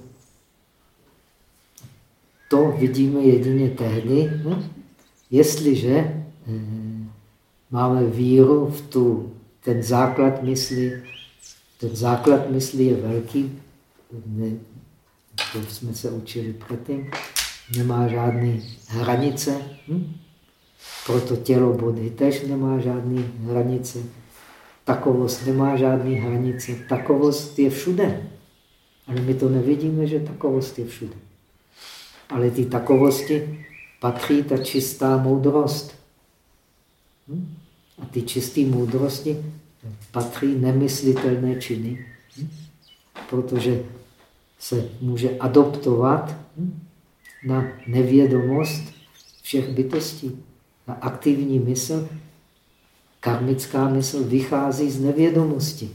A: To vidíme jedině tehdy, hm? jestliže hm, máme víru v tu, ten základ mysli. Ten základ mysli je velký, ne, to jsme se učili předtím, nemá žádné hranice, hm? proto tělo body tež nemá žádné hranice. Takovost nemá žádné hranice. Takovost je všude. Ale my to nevidíme, že takovost je všude. Ale ty takovosti patří ta čistá moudrost. Hm? A ty čisté moudrosti patří nemyslitelné činy, protože se může adoptovat na nevědomost všech bytostí, na aktivní mysl Karmická mysl vychází z nevědomosti.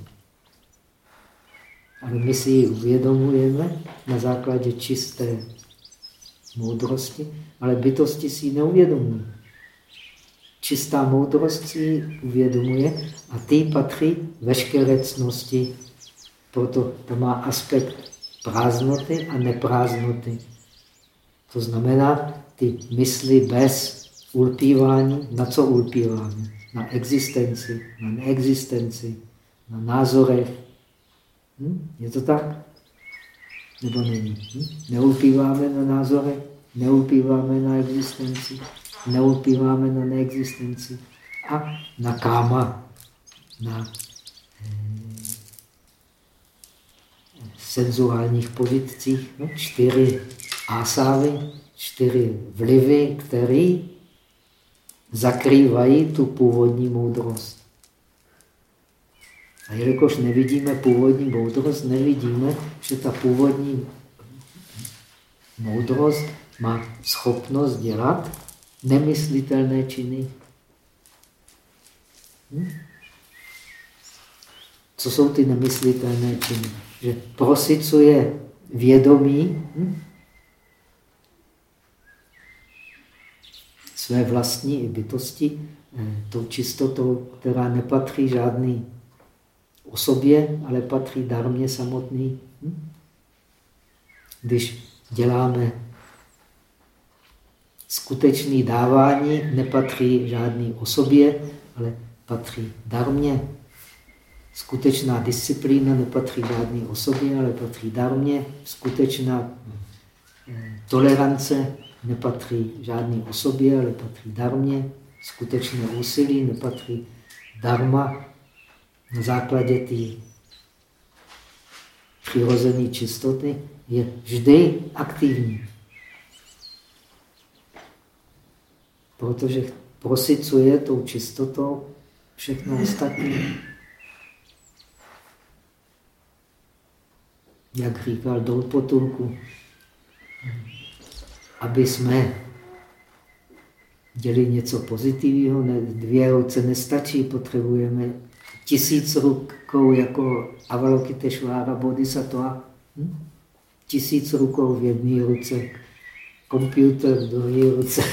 A: Ale my si ji uvědomujeme na základě čisté moudrosti, ale bytosti si ji neuvědomují. Čistá moudrost si ji uvědomuje a ty patří veškeré cnosti. Proto to má aspekt prázdnoty a neprázdnoty. To znamená, ty mysli bez ulpívání, na co ulpíváme? na existenci, na neexistenci, na názorech. Hm? Je to tak? Nebo není? Hm? Neulpíváme na názorech, neulpíváme na existenci, neulpíváme na neexistenci a na káma, na eh, senzuálních pozicích. No, čtyři ásávy, čtyři vlivy, které zakrývají tu původní moudrost. A jelikož nevidíme původní moudrost, nevidíme, že ta původní moudrost má schopnost dělat nemyslitelné činy. Hm? Co jsou ty nemyslitelné činy? Že prosicuje vědomí hm? své vlastní bytosti, eh, tou čistotou, která nepatří žádný osobě, ale patří darmě samotný. Hm? Když děláme skutečný dávání, nepatří žádný osobě, ale patří darmě. Skutečná disciplína nepatří žádný osobě, ale patří darmě. Skutečná eh, tolerance nepatří žádný osobě, ale patří darmě. Skutečné úsilí nepatří darma na základě té přirozené čistoty je vždy aktivní. Protože prosicuje tou čistotou všechno ostatní. Jak říkal Dol Potulku, aby jsme dělali něco pozitivního, ne, dvě ruce nestačí, potřebujeme tisíc rukou jako Avalokiteshvara Bodhisattva, hm? tisíc rukou v jedné ruce, počítač v druhé ruce.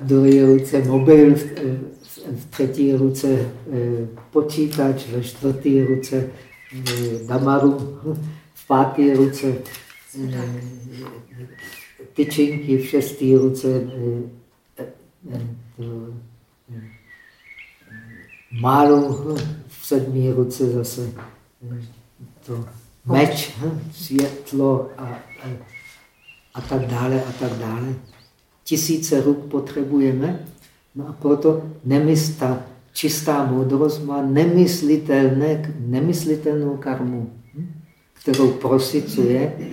A: v druhé ruce mobil, v, v třetí ruce eh, počítač, ve čtvrté ruce eh, damaru, v páté ruce eh, tyčinky, v šesté ruce málu, v sedmé ruce zase to meč, světlo a, a tak dále a tak dále. Tisíce ruk potřebujeme, no a proto nemysl, čistá moudrost má nemyslitelné, nemyslitelnou karmu, hm, kterou prosicuje.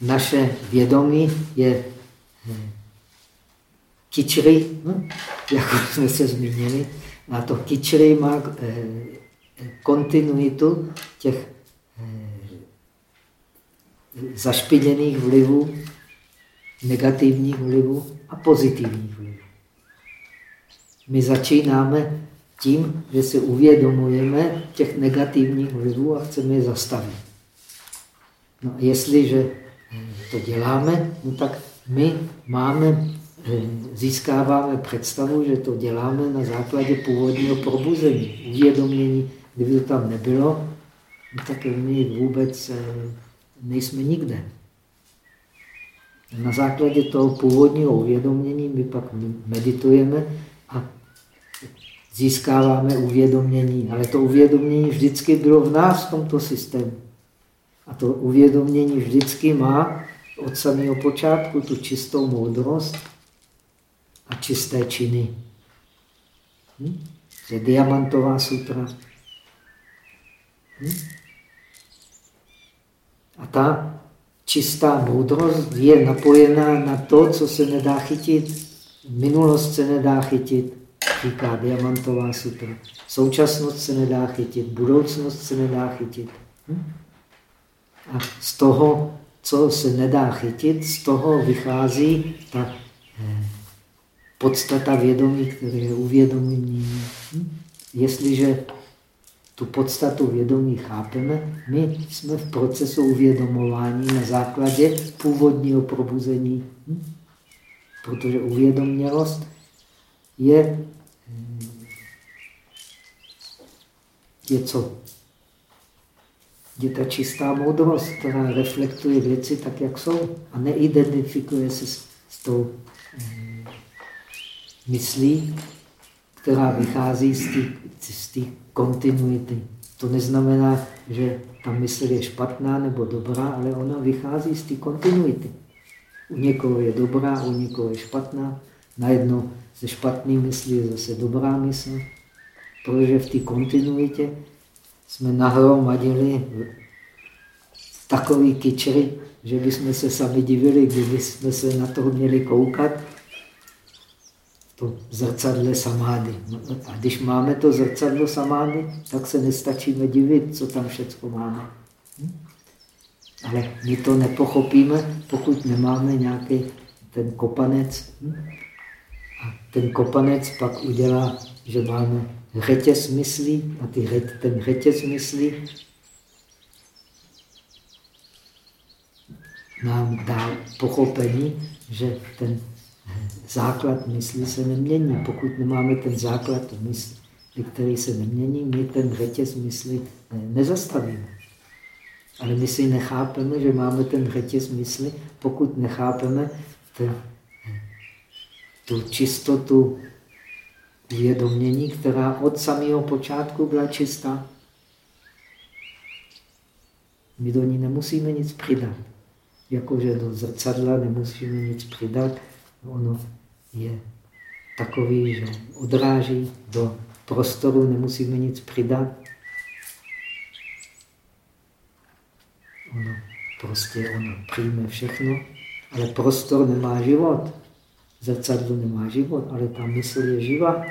A: Naše vědomí je hm, kičry, hm, jako jsme se zmínili, a to kičry má eh, kontinuitu těch eh, zašpiněných vlivů, negativních vlivů a pozitivních vlivů. My začínáme tím, že si uvědomujeme těch negativních vlivů a chceme je zastavit. No, jestliže eh, to děláme, no tak my máme, eh, získáváme představu, že to děláme na základě původního probuzení, uvědomění Kdyby to tam nebylo, no tak my vůbec eh, nejsme nikde. Na základě toho původního uvědomění my pak meditujeme a získáváme uvědomění. Ale to uvědomění vždycky bylo v nás, v tomto systému. A to uvědomění vždycky má od samého počátku tu čistou moudrost a čisté činy. Hm? To je diamantová sutra. Hm? A ta čistá moudrost je napojená na to, co se nedá chytit. Minulost se nedá chytit, říká Diamantová sutra. Současnost se nedá chytit, budoucnost se nedá chytit. Hm? A z toho, co se nedá chytit, z toho vychází ta eh, podstata vědomí, které je uvědomění. Hm? Jestliže tu podstatu vědomí chápeme, my jsme v procesu uvědomování na základě původního probuzení. Hm? Protože uvědomělost je, je co? Je ta čistá moudrost, která reflektuje věci tak, jak jsou a neidentifikuje se s, s tou hm, myslí, která vychází z té kontinuity. To neznamená, že ta mysl je špatná nebo dobrá, ale ona vychází z té kontinuity. U někoho je dobrá, u někoho je špatná. Najednou ze špatné mysli je zase dobrá mysl, protože v té kontinuitě jsme nahromadili takový kyčry, že bychom se sami divili, kdyby jsme se na to měli koukat to zrcadle samády. A když máme to zrcadlo samády, tak se nestačíme divit, co tam všechno máme. Hm? Ale my to nepochopíme, pokud nemáme nějaký ten kopanec. Hm? A ten kopanec pak udělá, že máme řetěz myslí a ty, ten řetěz myslí nám dá pochopení, že ten základ mysli se nemění. Pokud nemáme ten základ mysli, který se nemění, my ten řetěz mysli nezastavíme. Ale my si nechápeme, že máme ten řetěz mysli, pokud nechápeme ten, tu čistotu uvědomění, která od samého počátku byla čistá. My do ní nemusíme nic přidat. Jakože do zrcadla nemusíme nic přidat, ono je takový, že odráží do prostoru, nemusíme nic přidat. Ono prostě ono přijme všechno, ale prostor nemá život. Zrcadlo nemá život, ale ta mysl je živá.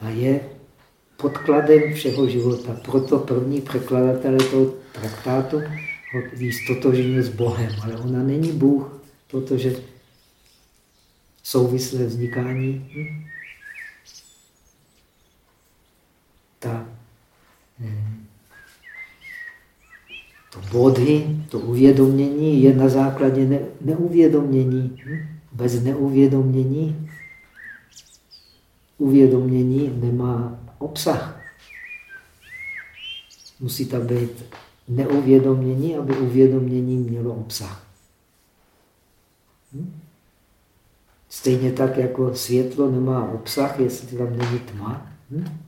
A: A je podkladem všeho života. Proto první překladatel toho traktátu ho s Bohem, ale ona není Bůh, protože souvislé vznikání hm? ta hm, to bodhy, to uvědomění je na základě ne, neuvědomění. Hm? Bez neuvědomění uvědomění nemá obsah. Musí tam být neuvědomění, aby uvědomění mělo obsah. Stejně tak, jako světlo nemá obsah, jestli tam není tma. Hm?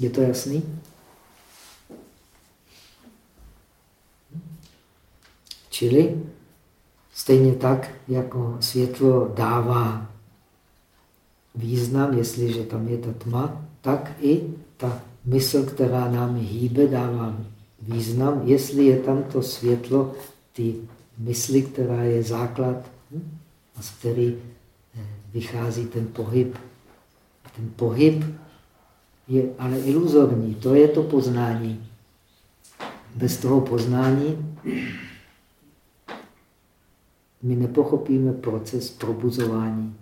A: Je to jasný? Čili stejně tak, jako světlo dává význam, jestliže tam je ta tma, tak i ta mysl, která nám hýbe, dává význam, jestli je tam to světlo, ty mysli, která je základ, hm, a z který eh, vychází ten pohyb. Ten pohyb je ale iluzorní, to je to poznání. Bez toho poznání my nepochopíme proces probuzování.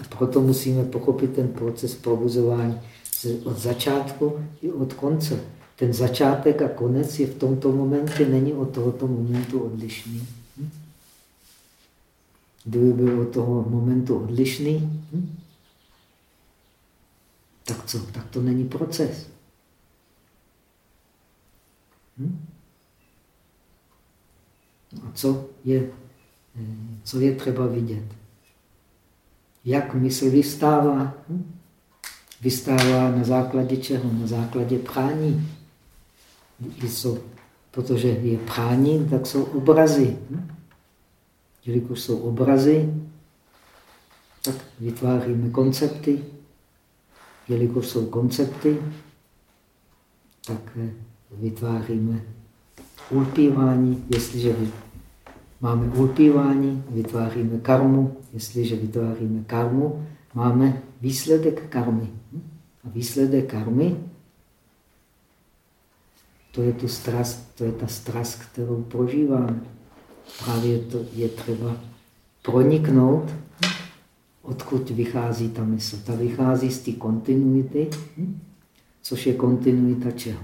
A: A proto musíme pochopit ten proces probuzování od začátku i od konce. Ten začátek a konec je v tomto momentě, není od tohoto momentu odlišný. Hm? Kdyby byl od toho momentu odlišný, hm? tak co? Tak to není proces. Hm? A co je, eh, co je třeba vidět? Jak mysl vystává? Vystává na základě čeho? Na základě prání. Jsou, protože je prání, tak jsou obrazy. Hm? Jelikož jsou obrazy, tak vytváříme koncepty. Jelikož jsou koncepty, tak eh, vytváříme ulpívání. Jestliže máme ulpívání, vytváříme karmu. Jestliže vytváříme karmu, máme výsledek karmy. A výsledek karmy, to je, tu strast, to je ta strast, kterou prožíváme. Právě to je třeba proniknout, odkud vychází ta mysl. Ta vychází z té kontinuity, což je kontinuita čeho?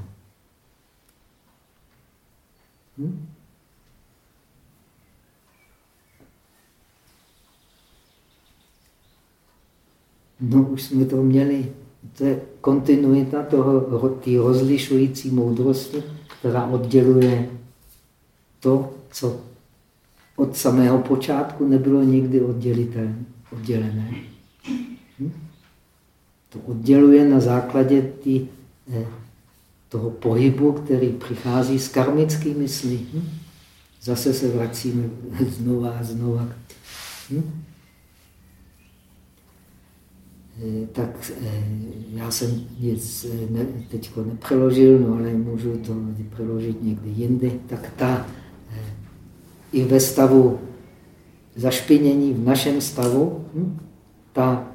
A: Hm? No, už jsme to měli. To je kontinuita toho, té rozlišující moudrosti, která odděluje to, co od samého počátku nebylo nikdy oddělené. Hm? To odděluje na základě tý, eh, toho pohybu, který přichází z karmické mysli. Hm? Zase se vracíme znova a znova. Hm? Eh, tak eh, já jsem nic eh, ne, teď nepřeložil, no ale můžu to přeložit někdy jindy, tak ta i ve stavu zašpinění, v našem stavu, hm, ta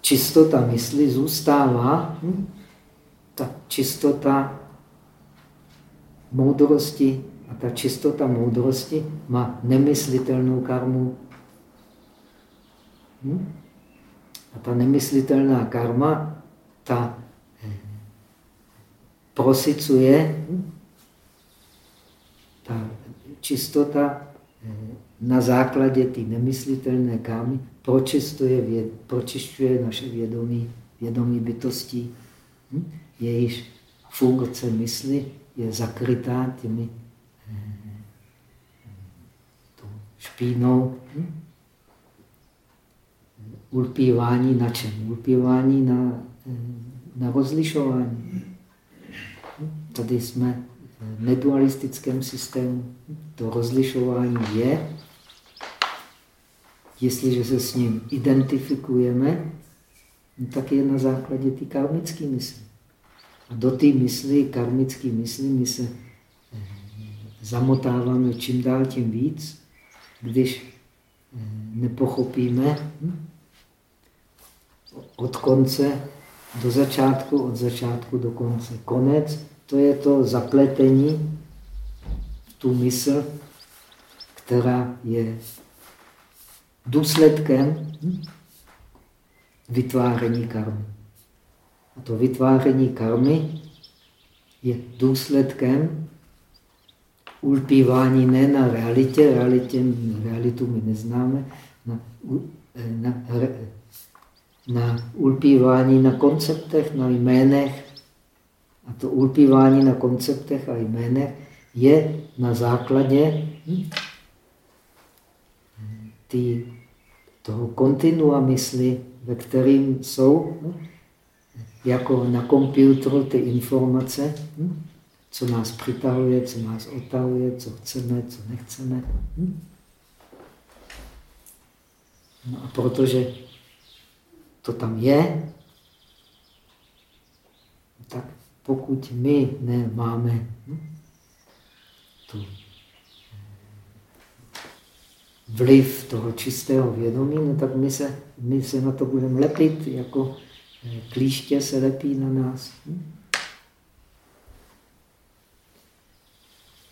A: čistota mysli zůstává, hm, ta čistota moudrosti a ta čistota moudrosti má nemyslitelnou karmu. Hm? A ta nemyslitelná karma, ta eh, prosicuje, hm? ta čistota eh, na základě té nemyslitelné karmy pročistuje, pročišťuje naše vědomí, vědomí bytostí. Hm? Jejíž funkce mysli je zakrytá těmi špínou. Hm? Ulpívání na čem? Ulpívání na, na rozlišování. Tady jsme v nedualistickém systému. To rozlišování je, jestliže se s ním identifikujeme, tak je na základě té karmické mysli. A do té mysli, karmické mysli, my se eh, zamotáváme čím dál tím víc, když nepochopíme od konce do začátku, od začátku do konce. Konec, to je to zapletení tu mysl, která je důsledkem vytváření karmy. A to vytváření karmy je důsledkem ulpívání ne na realitě, realitě realitu my neznáme, na, na, na ulpívání na konceptech, na jménech. A to ulpívání na konceptech a jménech je na základě hm, tý, toho kontinua mysli, ve kterým jsou hm, jako na počítači ty informace, hm, co nás přitahuje, co nás otahuje, co chceme, co nechceme. No a protože to tam je, tak pokud my nemáme tu vliv toho čistého vědomí, no tak my se, my se na to budeme lepit, jako eh, klíště se lepí na nás.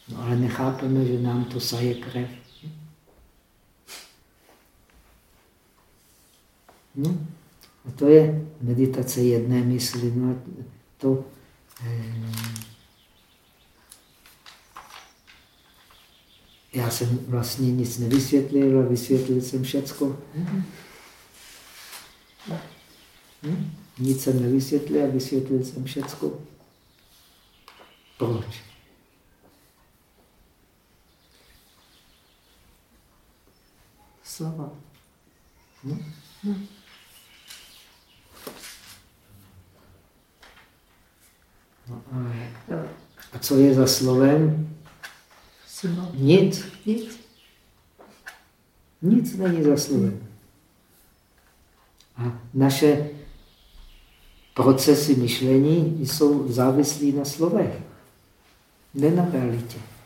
A: No ale nechápeme, že nám to saje krev. No, a to je meditace jedné mysli. No a to, eh, já jsem vlastně nic nevysvětlil, ale vysvětlil jsem všecko. Hm? Nic jsem nevysvětlil a vysvětlil jsem všecko. Proč?
D: Slova.
A: Hm? Hm. No a, a co je za slovem? Nic.
D: Nic.
A: Nic není za slovem. A naše procesy myšlení jsou závislí na slovech, ne na realitě.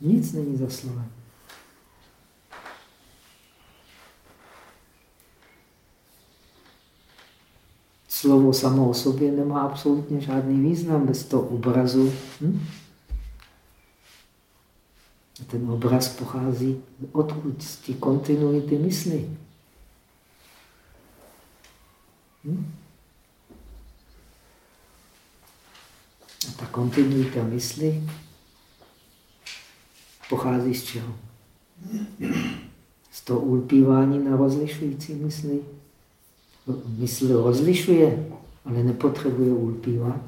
A: Nic není za slovem. slovo samo o sobě nemá absolutně žádný význam bez toho obrazu. Hm? A ten obraz pochází odkud? Z té kontinuity mysli. Hm? A ta kontinuita mysli pochází z čeho? Z toho ulpívání na rozlišující mysli mysl rozlišuje, ale nepotřebuje ulpívat.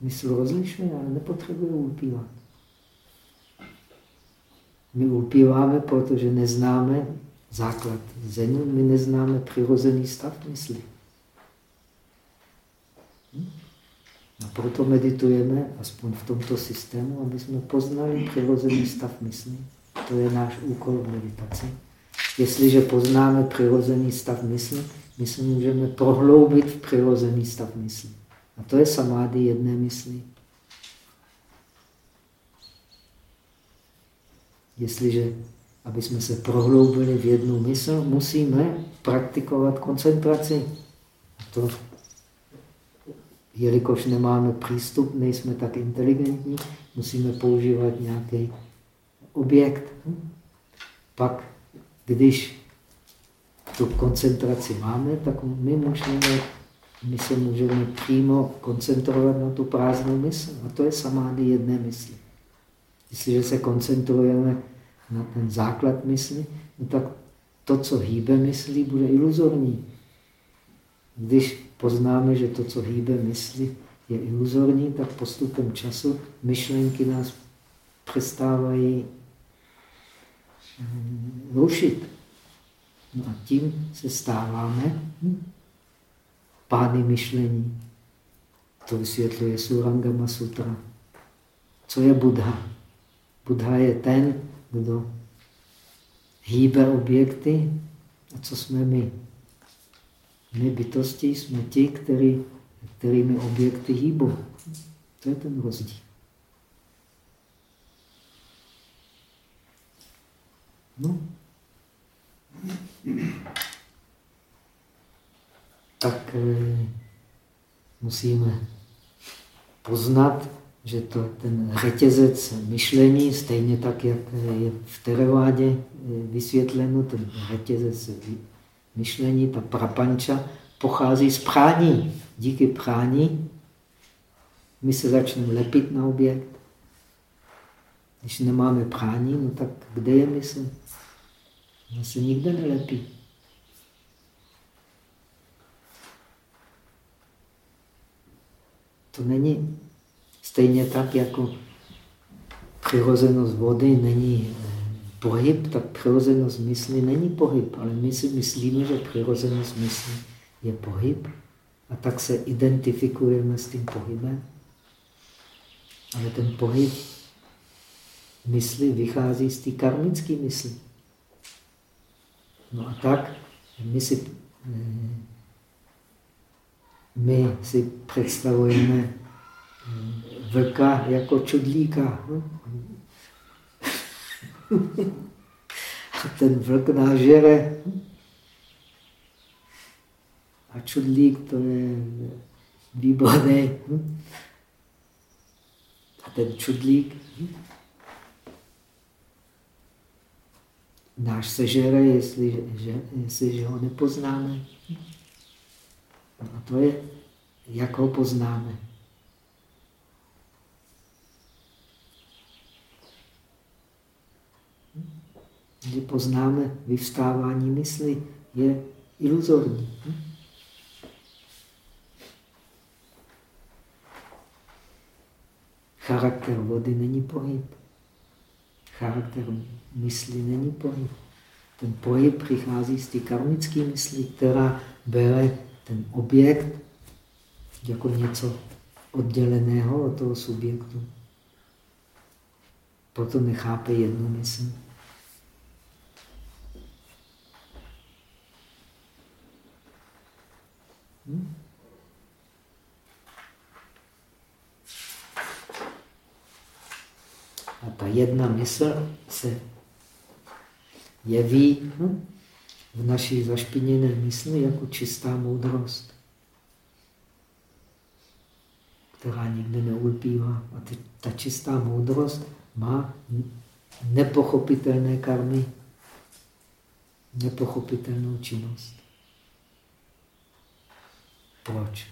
A: Mysl rozlišuje, ale nepotřebuje ulpívat. My ulpíváme, protože neznáme základ zenu, my neznáme přirozený stav mysli. Hm? A proto meditujeme, aspoň v tomto systému, aby jsme poznali přirozený stav mysli. To je náš úkol v meditaci. Jestliže poznáme přirozený stav mysli, my se můžeme prohloubit v přirozený stav mysli. A to je samády jedné mysli. Jestliže, aby jsme se prohloubili v jednu mysl, musíme praktikovat koncentraci. To, jelikož nemáme přístup, nejsme tak inteligentní, musíme používat nějaký objekt. Pak když tu koncentraci máme, tak my, můžeme, my se můžeme přímo koncentrovat na tu prázdnou mysl. A to je samády jedné mysli. Jestliže se koncentrujeme na ten základ mysli, no tak to, co hýbe myslí, bude iluzorní. Když poznáme, že to, co hýbe mysli, je iluzorní, tak postupem času myšlenky nás přestávají rušit. No a tím se stáváme pány myšlení. To vysvětluje Surangama Sutra. Co je Buddha? Buddha je ten, kdo hýbe objekty. A co jsme my? My bytosti jsme ti, který, kterými objekty hýbou. To je ten rozdíl. No. Tak e, musíme poznat, že to ten řetězec myšlení, stejně tak, jak je v Terevádě e, vysvětleno, ten řetězec myšlení, ta prapanča, pochází z prání. Díky prání my se začneme lepit na objekt. Když nemáme prání, no tak kde je mysl? Ona se nikde nelepí. To není stejně tak, jako přirozenost vody není pohyb, tak přirozenost mysli není pohyb, ale my si myslíme, že přirozenost mysli je pohyb a tak se identifikujeme s tím pohybem. Ale ten pohyb mysli vychází z té karmické mysli. No a tak my si, eh, my si představujeme eh, vlka jako čudlíka. A ten vlk nás žere. A čudlík to je výborný. A ten čudlík náš sežere, jestliže, jestliže ho nepoznáme. A to je, jak ho poznáme. Kdy poznáme vyvstávání mysli, je iluzorní. Charakter vody není pohyb. Charakter mysli není pohyb. Ten pohyb přichází z té karmické mysli, která bere ten objekt jako něco odděleného od toho subjektu. Proto nechápe jednu A ta jedna mysl se jeví hm, v naší zašpiněné mysli jako čistá moudrost, která nikdy neulpívá. A ta čistá moudrost má nepochopitelné karmy, nepochopitelnou činnost. Proč?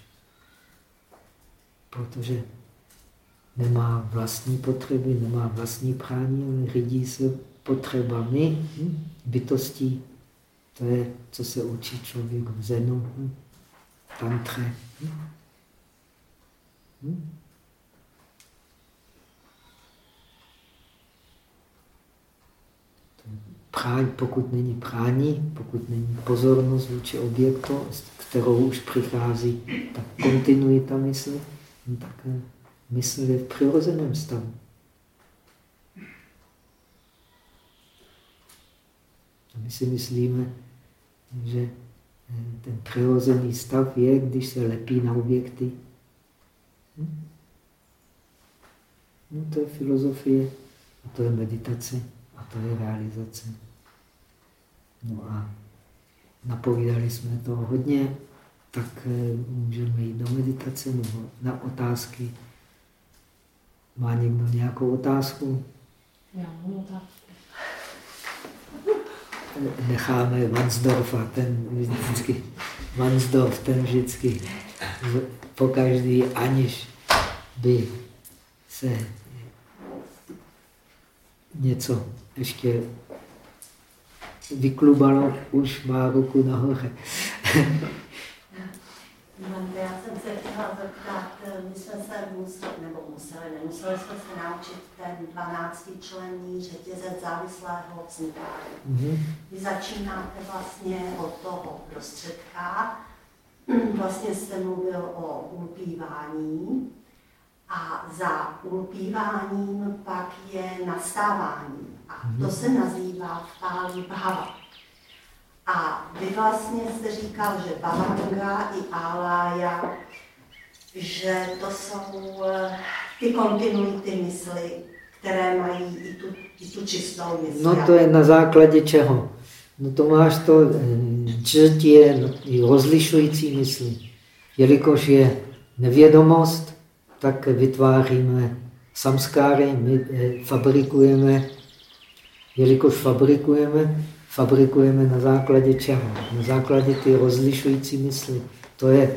A: Protože nemá vlastní potřeby, nemá vlastní prání, ale řídí se potřebami bytostí. To je, co se učí člověk v Zenu, tantře. Práň, pokud není prání, pokud není pozornost vůči objektu, kterou už přichází ta kontinuita mysli, no tak mysl je v přirozeném stavu. A my si myslíme, že eh, ten přirozený stav je, když se lepí na objekty. Hm? No to je filozofie, a to je meditace, a to je realizace. No a napovídali jsme to hodně, tak eh, můžeme jít do meditace nebo na otázky. Má někdo nějakou otázku?
D: Já mám otázku.
A: Necháme Vansdorfa, ten vždycky, Vansdorf, ten vždycky po každý, aniž by se něco ještě vyklubalo, už má ruku nahoře.
E: Já jsem se chtěla zeptat, my jsme se museli, nebo museli, nemuseli jsme se naučit ten 12 členný řetězec závislého vznikáru. Mm-hmm. Vy začínáte vlastně od toho prostředka, vlastně jste mluvil o ulpívání a za ulpíváním pak je nastávání. A to se nazývá Pálí Bhava. A vy vlastně jste říkal, že Bhavanga i Alaya, že to jsou eh, ty kontinuity mysli, které mají i tu, i tu čistou věc.
A: No to je na základě čeho? No to máš to, džrt je rozlišující mysli. Jelikož je nevědomost, tak vytváříme samskáry, my eh, fabrikujeme, jelikož fabrikujeme, fabrikujeme na základě čeho? Na základě ty rozlišující mysli. To je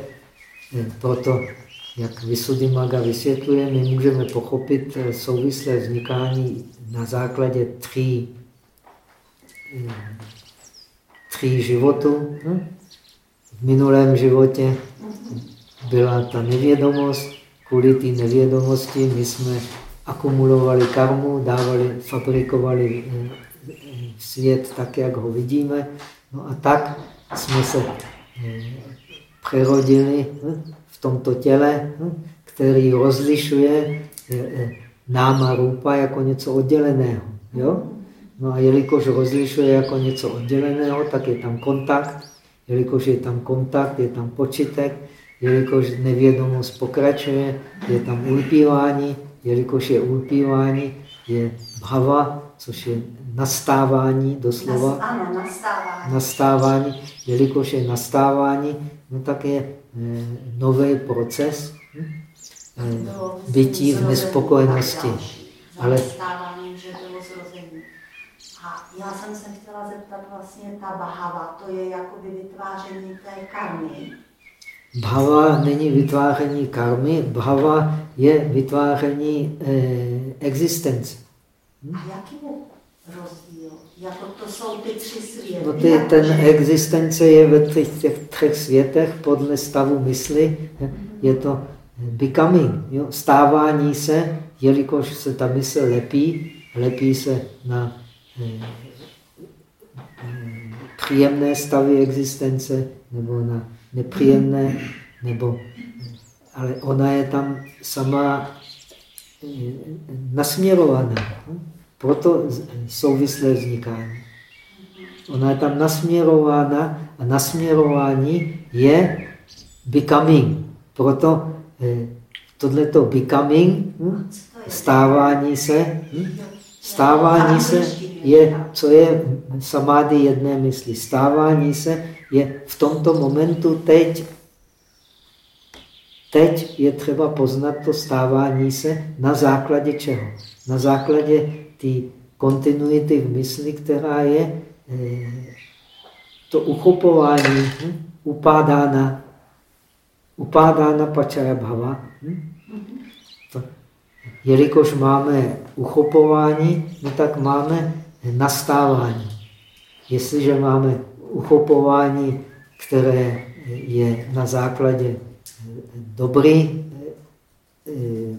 A: eh, proto, jak Maga vysvětluje, my můžeme pochopit eh, souvislé vznikání na základě tří, tří životů. Hm? V minulém životě byla ta nevědomost, kvůli té nevědomosti my jsme akumulovali karmu, dávali, fabrikovali eh, svět tak, jak ho vidíme. No a tak jsme se eh, přerodili hm, v tomto těle, který rozlišuje eh, náma rupa jako něco odděleného. Jo? No a jelikož rozlišuje jako něco odděleného, tak je tam kontakt. Jelikož je tam kontakt, je tam počítek. Jelikož nevědomost pokračuje, je tam ulpívání. Jelikož je ulpívání, je bhava, což je nastávání doslova.
E: Nas, ano, nastávání.
A: Nastávání. Jelikož je nastávání, no tak je e, nový proces hm? e, bytí v nespokojenosti.
E: Ale já jsem se chtěla zeptat vlastně ta bahava, to je jakoby vytváření té karmy.
A: Bhava není vytváření karmy, bhava je vytváření eh, existence.
E: Hm? A jaký je rozdíl? Jako to jsou ty tři světy.
A: No ty, ten existence je ve těch, těch třech světech podle stavu mysli. Je to becoming, jo? stávání se, jelikož se ta mysl lepí, lepí se na eh, příjemné stavy existence nebo na nepříjemné, nebo, ale ona je tam sama eh, nasměrovaná. Proto souvislé vznikání. Ona je tam nasměrována a nasměrování je becoming. Proto eh, tohleto becoming, hm, stávání se, hm, stávání se je, co je samády jedné mysli. Stávání se je v tomto momentu teď. Teď je třeba poznat to stávání se na základě čeho? Na základě té kontinuity v mysli, která je eh, to uchopování, hm? upádána, upádána pačara bhava. Hm? Jelikož máme uchopování, no tak máme nastávání. Jestliže máme uchopování, které je na základě dobrý,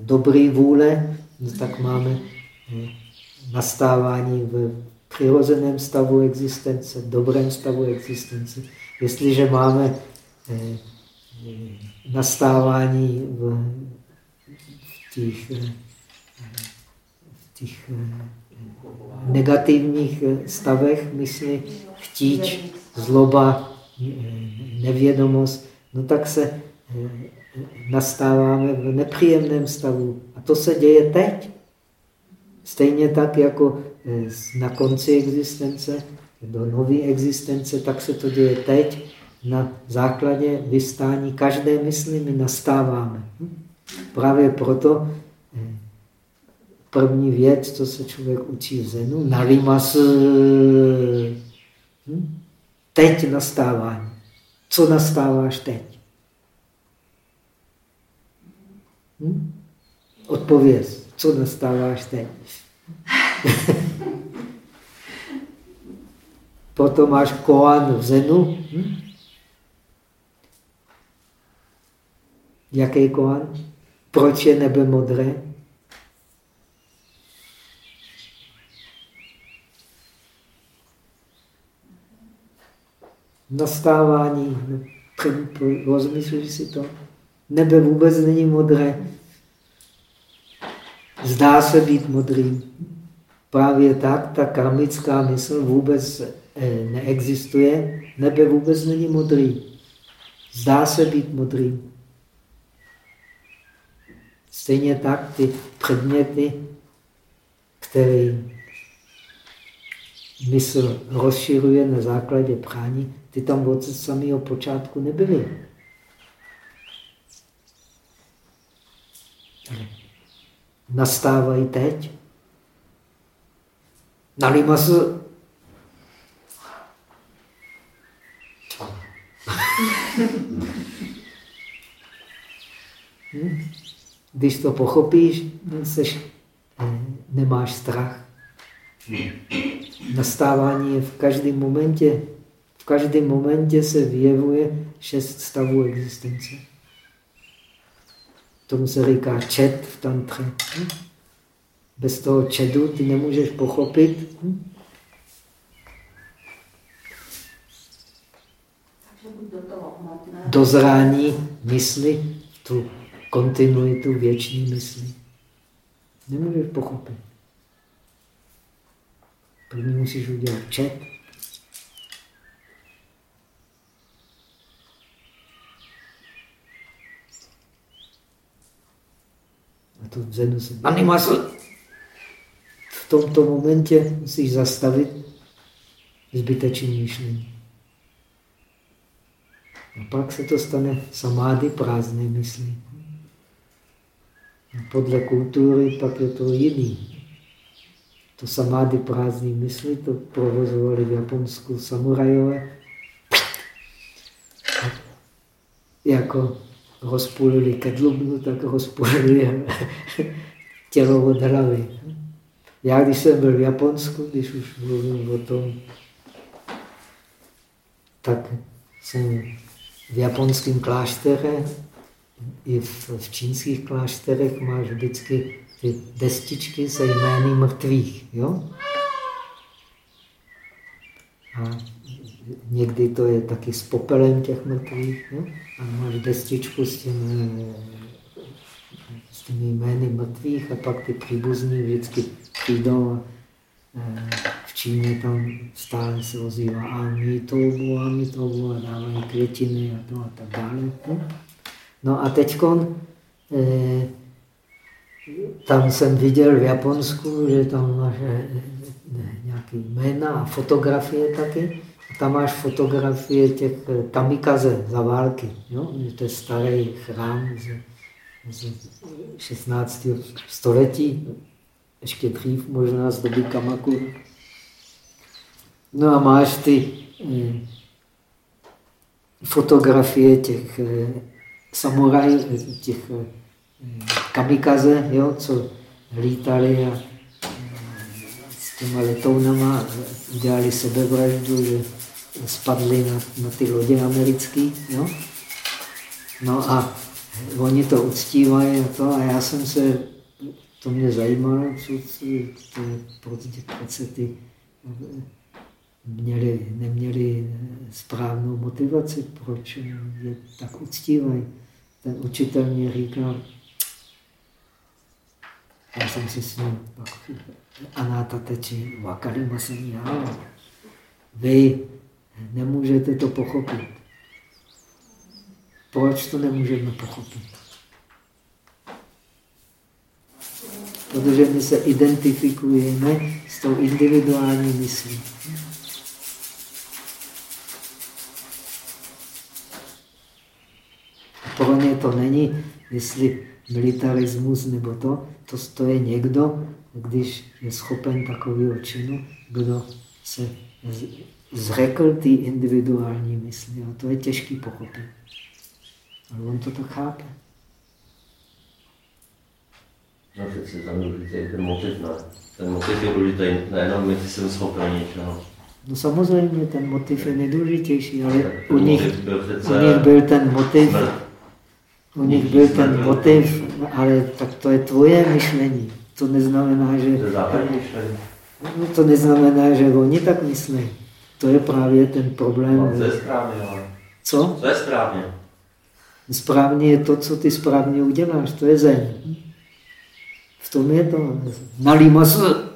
A: dobrý vůle, no tak máme nastávání v přirozeném stavu existence, v dobrém stavu existence. Jestliže máme nastávání v těch, v těch negativních stavech mysli, chtíč, zloba, nevědomost, no tak se eh, nastáváme v nepříjemném stavu. A to se děje teď. Stejně tak, jako eh, na konci existence, do nové existence, tak se to děje teď. Na základě vystání každé mysli my nastáváme. Hm? Právě proto první věc, co se člověk učí v Zenu, nalimas. Hm? Teď nastávání. Co nastáváš teď? Hm? Odpověz, co nastáváš teď? Potom máš koan v Zenu. Hm? Jaký koan? Proč je nebe modré? Nastávání, rozmyslíš si to. Nebe vůbec není modré. Zdá se být modrým. Právě tak ta karmická mysl vůbec eh, neexistuje. Nebe vůbec není modrý. Zdá se být modrým. Stejně tak ty předměty který mysl rozširuje na základě prání, ty tam od samého počátku nebyly. Nastávají teď. Nalimasu hm? Když to pochopíš, seš, eh, nemáš strach. Nastávání je v každém momentě. Každém momentě se vyjevuje šest stavů existence. Tomu se říká čet v tantře. Bez toho čedu ty nemůžeš pochopit. Dozrání mysli, tu kontinuitu věční mysli. Nemůžeš pochopit. První musíš udělat čet. A to vzadu se animasu. V tomto momentě musíš zastavit zbytečné myšlení. A pak se to stane samády prázdné mysli. A podle kultury pak je to jiný. To samády prázdné mysli, to provozovali v Japonsku samurajové. Jako rozpůlili kedlubnu, tak rozpůlili tělo od hlavy. Já, když jsem byl v Japonsku, když už mluvím o tom, tak jsem v japonském kláštere i v, v čínských klášterech máš vždycky ty destičky se jmény mrtvých. Jo? A někdy to je taky s popelem těch mrtvých. Jo? A máš destičku s těmi, s těmi jmény mrtvých a pak ty příbuzní vždycky přijdou a eh, v Číně tam stále se ozývá Amitobu, Amitobu a dávají květiny a to a tak dále. No a teď eh, tam jsem viděl v Japonsku, že tam máš eh, nějaké jména a fotografie taky. Tam máš fotografie těch eh, kamikaze za války. Jo? To je starý chrám z, z 16. století, ještě dřív možná z doby Kamaku. No a máš ty eh, fotografie těch eh, samurajů, těch kamikaze, jo, co lítali a s těma letounama udělali sebevraždu, že spadli na, na ty lodě americký. Jo? No a oni to uctívají a to a já jsem se, to mě zajímalo, co, co, proč, proč se ty měli, neměli správnou motivaci, proč je tak uctívají. Ten učitel mě říkal, já jsem si s ním Anáta teči vakarima se Vy nemůžete to pochopit. Proč to nemůžeme pochopit? Protože my se identifikujeme s tou individuální myslí. Pro ně to není, jestli militarismus nebo to, to, to je někdo, když je schopen takového činu, kdo se zrekl ty individuální mysli. A to je těžký pochopit. Ale on to tak chápe.
F: No, přeci tam je ten motiv, ne? Ten motiv je důležitý, nejenom my jsem schopen něčeho.
A: No samozřejmě, ten motiv je nejdůležitější, ale u nich, byl u nich byl ten motiv, u nich byl ten motiv, ale tak to je tvoje myšlení. To neznamená, že... No, to neznamená, že oni tak myslí. To je právě ten problém.
F: No, to je správně, ale...
A: Co?
F: To je správně.
A: Správně je to, co ty správně uděláš. To je zen. V tom je to. Malý masl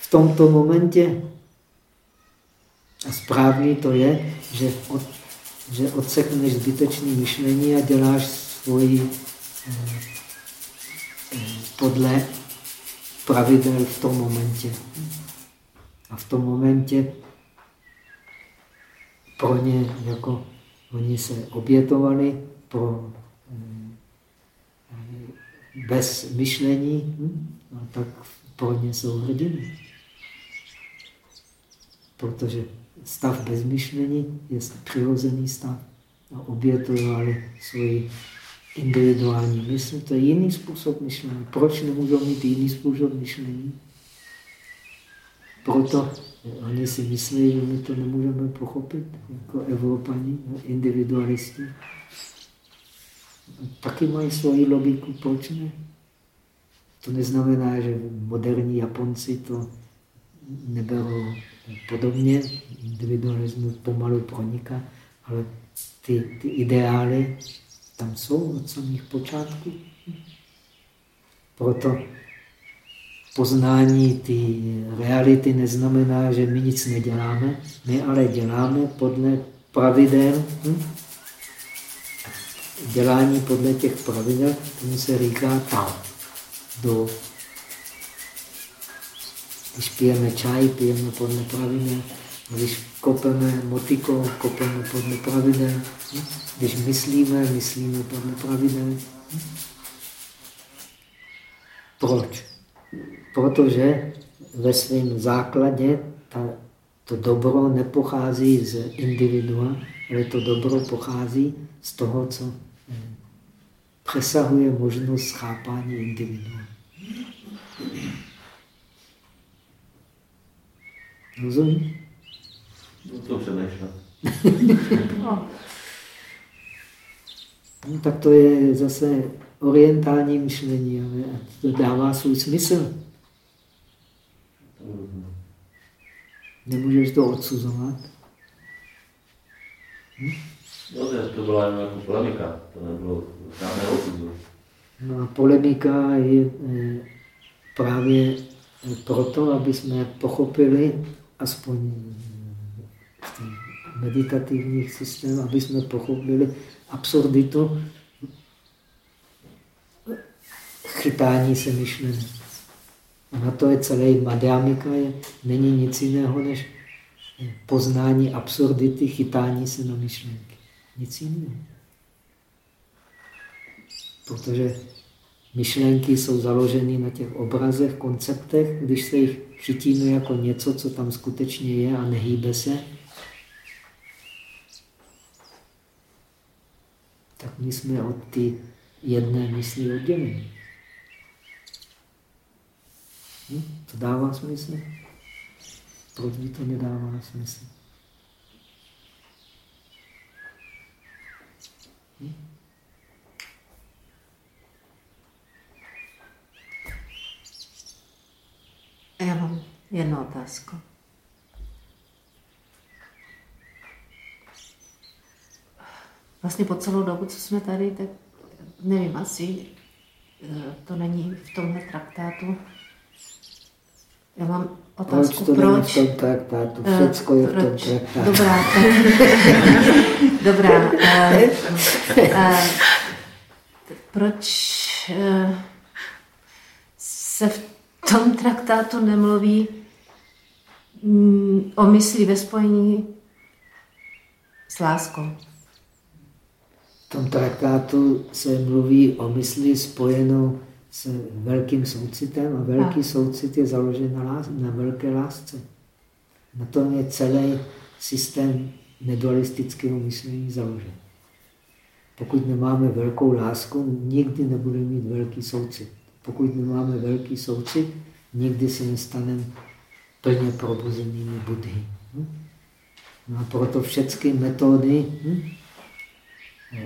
A: v tomto momentě. A správně to je, že, od, že odsekneš zbytečné myšlení a děláš svoji eh, podle pravidel v tom momentě. A v tom momentě pro ně, jako oni se obětovali pro hm, bez myšlení, hm, a tak pro ně jsou hrdiny. Protože stav bez myšlení je přirozený stav. A obětovali svoji individuální mysl. To je jiný způsob myšlení. Proč nemůžou mít jiný způsob myšlení? Proto oni si myslí, že my to nemůžeme pochopit jako Evropani, individualisti. Taky mají svoji logiku, proč ne? To neznamená, že moderní Japonci to neberou podobně, individualismus pomalu proniká, ale ty, ty ideály tam jsou od samých počátků. Proto poznání ty reality neznamená, že my nic neděláme, my ale děláme podle pravidel. Hm? Dělání podle těch pravidel, tomu se říká tam. Do. Když pijeme čaj, pijeme podle pravidel. Když kopeme motikou, kopeme podle pravidel. Hm? Když myslíme, myslíme podle pravidel. Hm? Proč? Protože ve svém základě ta, to dobro nepochází z individua, ale to dobro pochází z toho, co eh, přesahuje možnost chápání individua. Rozumíš?
F: No to přemýšlím.
A: no, tak to je zase orientální myšlení, ale to dává svůj smysl. Nemůžeš to odsuzovat.
F: Hm? No, to byla jen jako polemika, to nebylo žádné odsuzování.
A: No a polemika je eh, právě proto, aby jsme pochopili, aspoň v meditativních systémů, aby jsme pochopili absurditu chytání se myšlení. A na to je celé madhyamika, je, není nic jiného než poznání absurdity, chytání se na myšlenky. Nic jiného. Protože myšlenky jsou založeny na těch obrazech, konceptech. Když se jich chytíme jako něco, co tam skutečně je a nehýbe se, tak my jsme od ty jedné mysli oddělení. Hm? To dává smysl? Proč by to nedává smysl? Hm?
D: Já mám jednu otázku. Vlastně po celou dobu, co jsme tady, tak nevím, asi eh, to není v tomhle traktátu, já mám otázku,
A: proč? to proč? v tom traktátu? Eh, Všecko je v tom traktátu.
D: Dobrá, dobrá. Uh, uh, proč uh, se v tom traktátu nemluví um, o mysli ve spojení s láskou?
A: V tom traktátu se mluví o mysli spojenou s velkým soucitem a velký a. soucit je založen na, lás, na velké lásce. Na tom je celý systém nedualistického myšlení založen. Pokud nemáme velkou lásku, nikdy nebudeme mít velký soucit. Pokud nemáme velký soucit, nikdy se nestaneme plně probuzenými budhy. Hm? No a proto všechny metody, hm?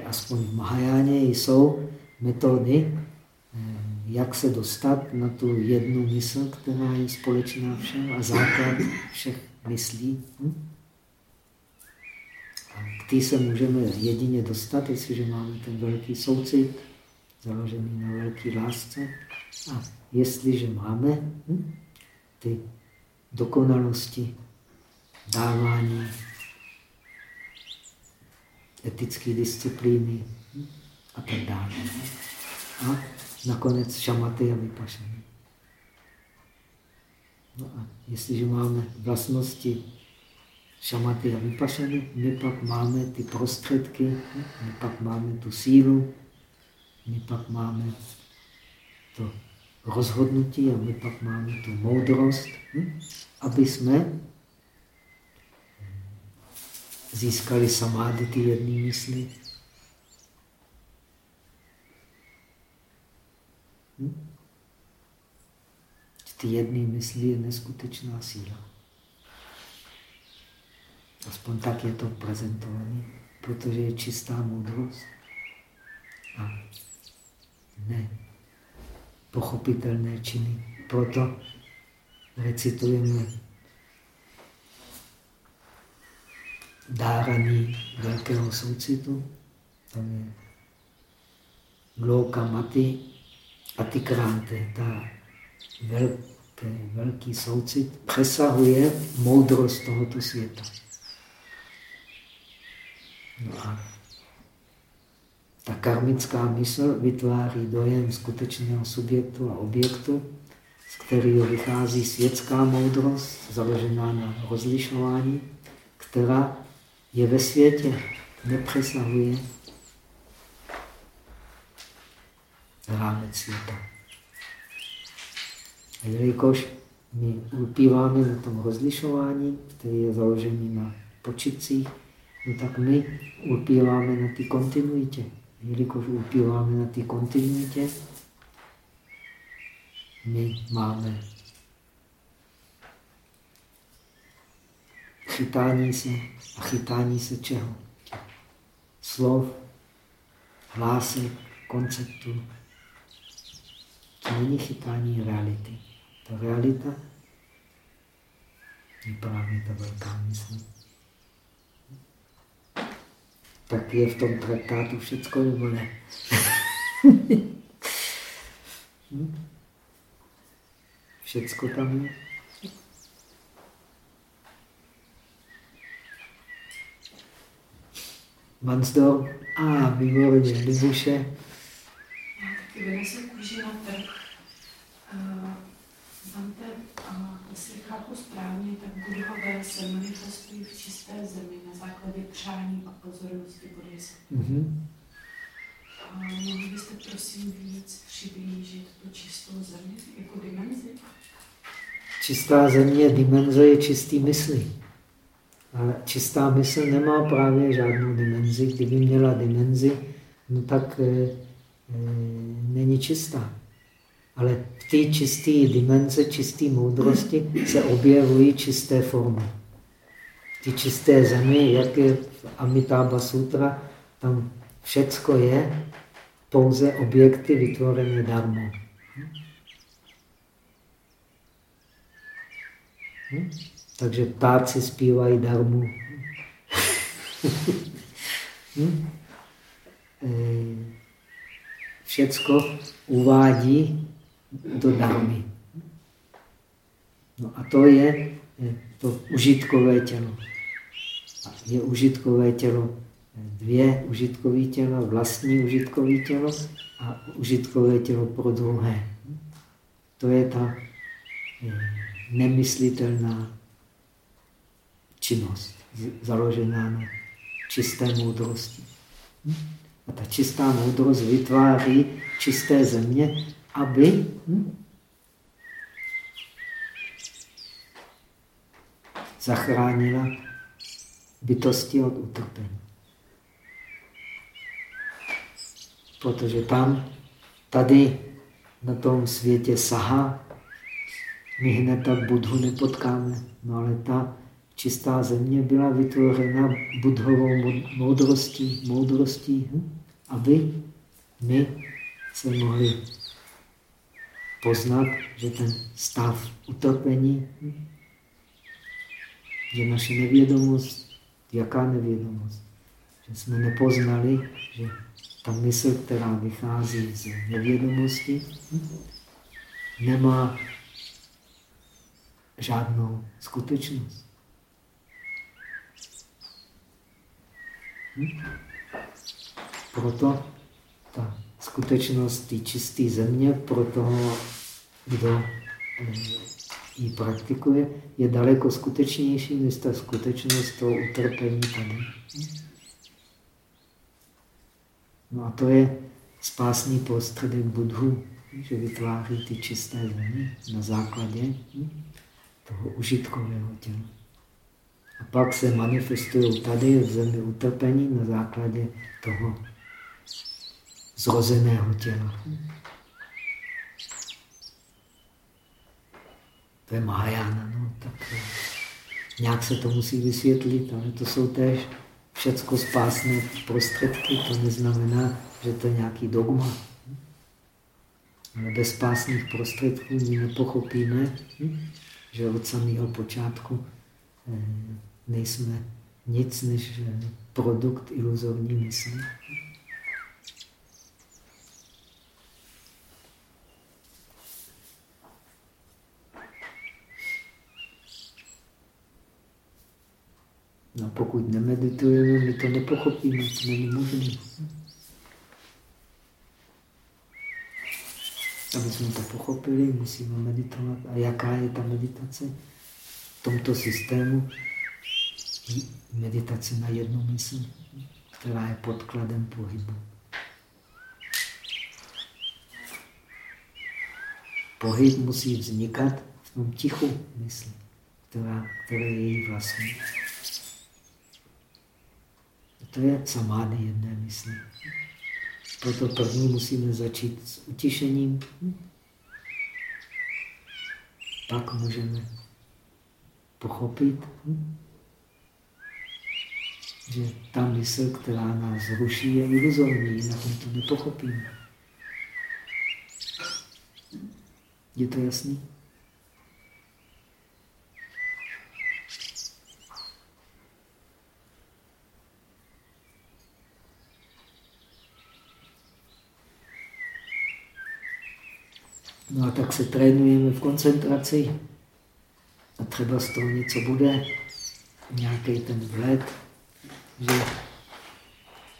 A: aspoň v Mahajáně, jsou metody, jak se dostat na tu jednu mysl, která je společná všem a základ všech myslí. Hm? A k tý se můžeme jedině dostat, jestliže máme ten velký soucit, založený na velké lásce. A jestliže máme hm, ty dokonalosti, dávání, etické disciplíny hm, a tak dále. A nakonec šamaty a vypašení. No a jestliže máme vlastnosti šamaty a vypašany, my pak máme ty prostředky, my pak máme tu sílu, my pak máme to rozhodnutí a my pak máme tu moudrost, hm? aby jsme získali samády ty jedné mysli. Ty jedné mysli je neskutečná síla. Aspoň tak je to prezentované, protože je čistá moudrost a ne pochopitelné činy. Proto recitujeme dáraní velkého soucitu. Tam je Gloka Mati Atikrante, ta velký, velký soucit přesahuje moudrost tohoto světa. No a ta karmická mysl vytváří dojem skutečného subjektu a objektu, z kterého vychází světská moudrost, založená na rozlišování, která je ve světě, nepřesahuje rámec světa. Jelikož my ulpíváme na tom rozlišování, který je založený na počitcích, no tak my ulpíváme na té kontinuitě. Jelikož ulpíváme na té kontinuitě, my máme chytání se a chytání se čeho? Slov, hlásek, konceptu. To není chytání reality. Ta realita je právě ta velká mysl. Tak je v tom traktátu všecko nebo ne? všecko tam je. Mansdorf, a ah, výborně, Libuše.
G: Já taky vynesu kůži na trh. Uh, Bante, uh, jestli chápu správně, tak budhové se manifestují v čisté zemi na základě přání a pozornosti bodhisattva. Mm-hmm. Mohli byste prosím víc přiblížit tu čistou zemi jako dimenzi?
A: Čistá země, dimenze je čistý mysli. A čistá mysl nemá právě žádnou dimenzi. Kdyby měla dimenzi, no tak e, e, není čistá. Ale té čisté dimenze, čisté moudrosti se objevují čisté formy. Ty čisté zemi, jak je v Amitabha Sutra, tam všecko je pouze objekty vytvorené darmou. Hm? Takže ptáci zpívají darmu. hm? Eh, všecko uvádí do darmy. No a to je to užitkové tělo. Je užitkové tělo dvě užitkové těla, vlastní užitkové tělo a užitkové tělo pro druhé. To je ta eh, nemyslitelná činnost, založená na čisté moudrosti. A ta čistá moudrost vytváří čisté země, aby hm, zachránila bytosti od utrpení. Protože tam, tady na tom světě sahá, my hned tak Budhu nepotkáme, no ale ta čistá země byla vytvořena budhovou moudrostí, moudrostí hm? aby my se mohli poznat, že ten stav utrpení je naše nevědomost. Jaká nevědomost? Že jsme nepoznali, že ta mysl, která vychází z nevědomosti, nemá žádnou skutečnost. Hm? Proto ta skutečnost té čisté země pro toho, kdo hm, ji praktikuje, je daleko skutečnější než ta skutečnost toho utrpení tady. No a to je spásný prostředek Budhu, že vytváří ty čisté země na základě toho užitkového těla. A pak se manifestují tady v zemi utrpení na základě toho zrozeného těla. To je Mahajana, no, tak eh, nějak se to musí vysvětlit, ale to jsou též všecko spásné prostředky, to neznamená, že to je nějaký dogma. Ale bez spásných prostředků my nepochopíme, že od samého počátku eh, nejsme nic než eh, produkt iluzorní mysli. No pokud nemeditujeme, my to nepochopíme, to není možné. Aby jsme to pochopili, musíme meditovat. A jaká je ta meditace? V tomto systému meditace na jednu mysl, která je podkladem pohybu. Pohyb musí vznikat v tom tichu mysli, která, které je její vlastní. To je samády jedné mysli. Proto první musíme začít s utišením. Pak můžeme pochopit, že ta mysl, která nás zruší, je iluzorní, jinak my to nepochopíme. Je to jasný? No a tak se trénujeme v koncentraci a třeba z toho něco bude, nějaký ten vlet, že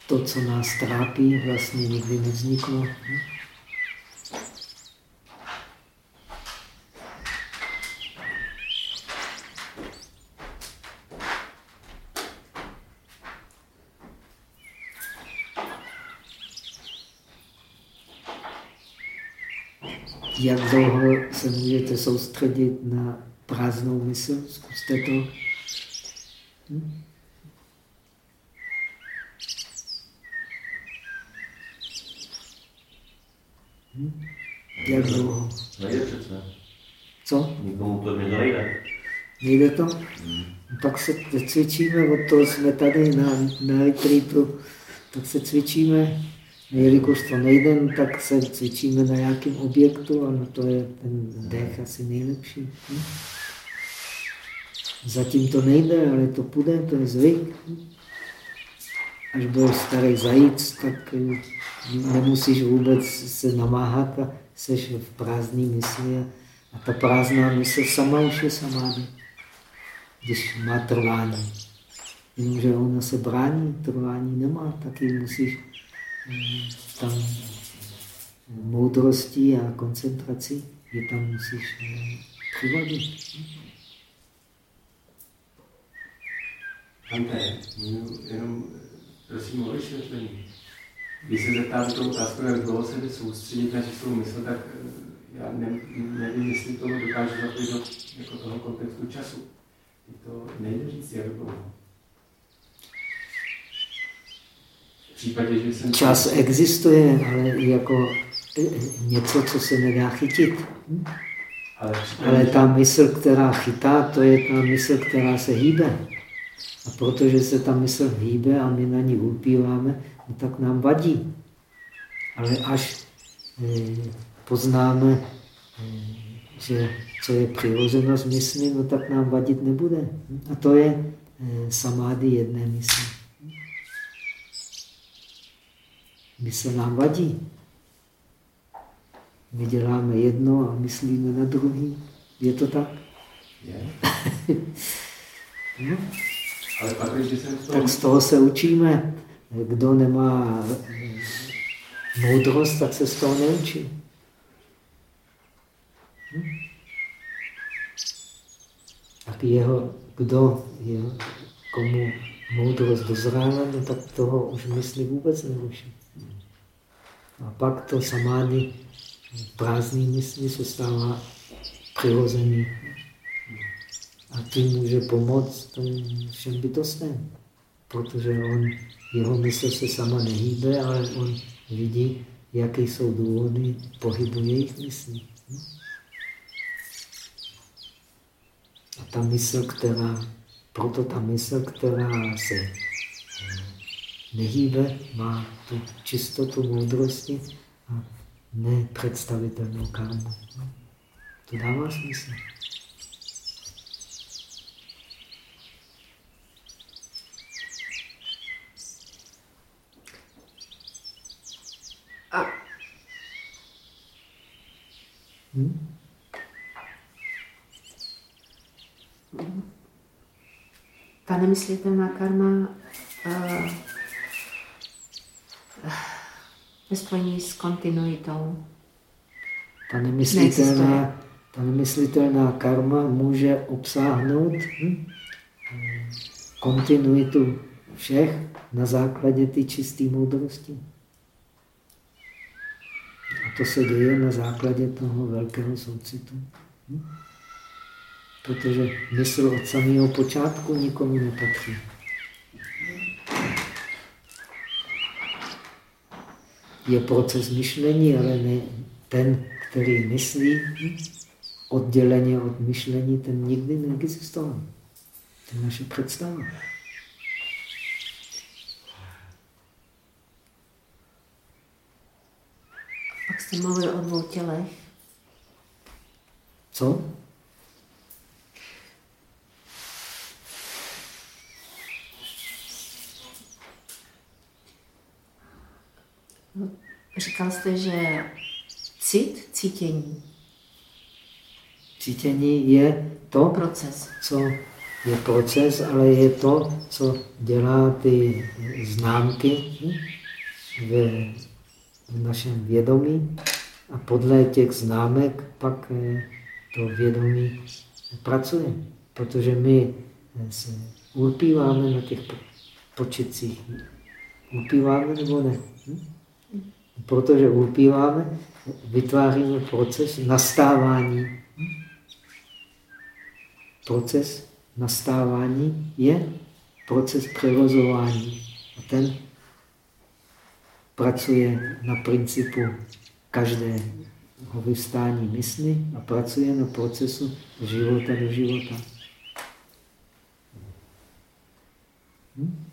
A: to, co nás trápí, vlastně nikdy nevzniklo. Jak dlouho se můžete soustředit na prázdnou mysl? Zkuste to. Hm? Hm? Jak dlouho?
F: Nejde přece.
A: Co?
F: Nikomu to nejde.
A: Nejde to? Hmm. Pak se cvičíme, od toho jsme tady na, na retreatu, tak se cvičíme. Jelikož to nejde, tak se cvičíme na nějakém objektu a no to je ten dech asi nejlepší. Hm? Zatím to nejde, ale to půjde, to je zvyk. Až budeš starý zajíc, tak eh, nemusíš vůbec se namáhat a jsi v prázdné mysli. A ta prázdná mysl sama už je samády, když má trvání. Jenomže ona se brání, trvání nemá, taky musíš eh, tam moudrostí a koncentrací je tam musíš přivodit.
H: Ante, jenom prosím o vysvětlení. Když se zeptám tu otázku, jak dlouho se soustředit na čistou mysl, tak eh, já ne, nevím, jestli to dokážu zapojit do jako toho kontextu času. To nejde říct, jak dlouho. V případě, že jsem...
A: Čas existuje, ale jako eh, něco, co se nedá chytit.
H: Ale,
A: ale ta mysl, která chytá, to je ta mysl, která se hýbe. A protože se ta mysl hýbe a my na ní ulpíváme, no tak nám vadí. Ale až eh, poznáme, že co je přirozenost mysli, no tak nám vadit nebude. A to je samády jedné mysli. Mysl nám vadí. My děláme jedno a myslíme na druhý. Je to tak?
H: Je. no. Ale pak, když jsem
A: tom... Tak z toho se učíme. Kdo nemá moudrost, tak se z toho neučí. Hm? tak jeho, kdo je, komu moudrost dozrála, no tak toho už mysli vůbec neruší. A pak to samády prázdný mysli se stává přirozený. A tím může pomoct všem bytostem. Protože on, jeho mysl se sama nehýbe, ale on vidí, jaké jsou důvody pohybu jejich myslí. A ta mysl, která, proto ta mysl, která se nehýbe, má tu čistotu moudrosti a nepředstavitelnou karmu. To dává smysl.
D: A... Hmm? Ta nemyslitelná karma uh, ve spojení s kontinuitou.
A: Ta nemyslitelná, ta nemyslitelná karma může obsáhnout hm, kontinuitu všech na základě ty čisté moudrosti. A to se děje na základě toho velkého soucitu. Hm? Protože mysl od samého počátku nikomu nepatří. Je proces myšlení, ale ne ten, který myslí, odděleně od myšlení, ten nikdy neexistoval. To je naše představa.
D: Pak jste mluvil o dvou tělech.
A: Co?
D: Říkal jste, že cit, cítění.
A: Cítění je to,
D: proces.
A: co je proces, ale je to, co dělá ty známky v, v našem vědomí a podle těch známek pak eh, to vědomí pracuje. Protože my se ulpíváme na těch početcích. Ulpíváme nebo ne? Hm? Protože ulpíváme, vytváříme proces nastávání. Proces nastávání je proces přerozování. A ten pracuje na principu každého vystání mysli a pracuje na procesu života do života. Hm?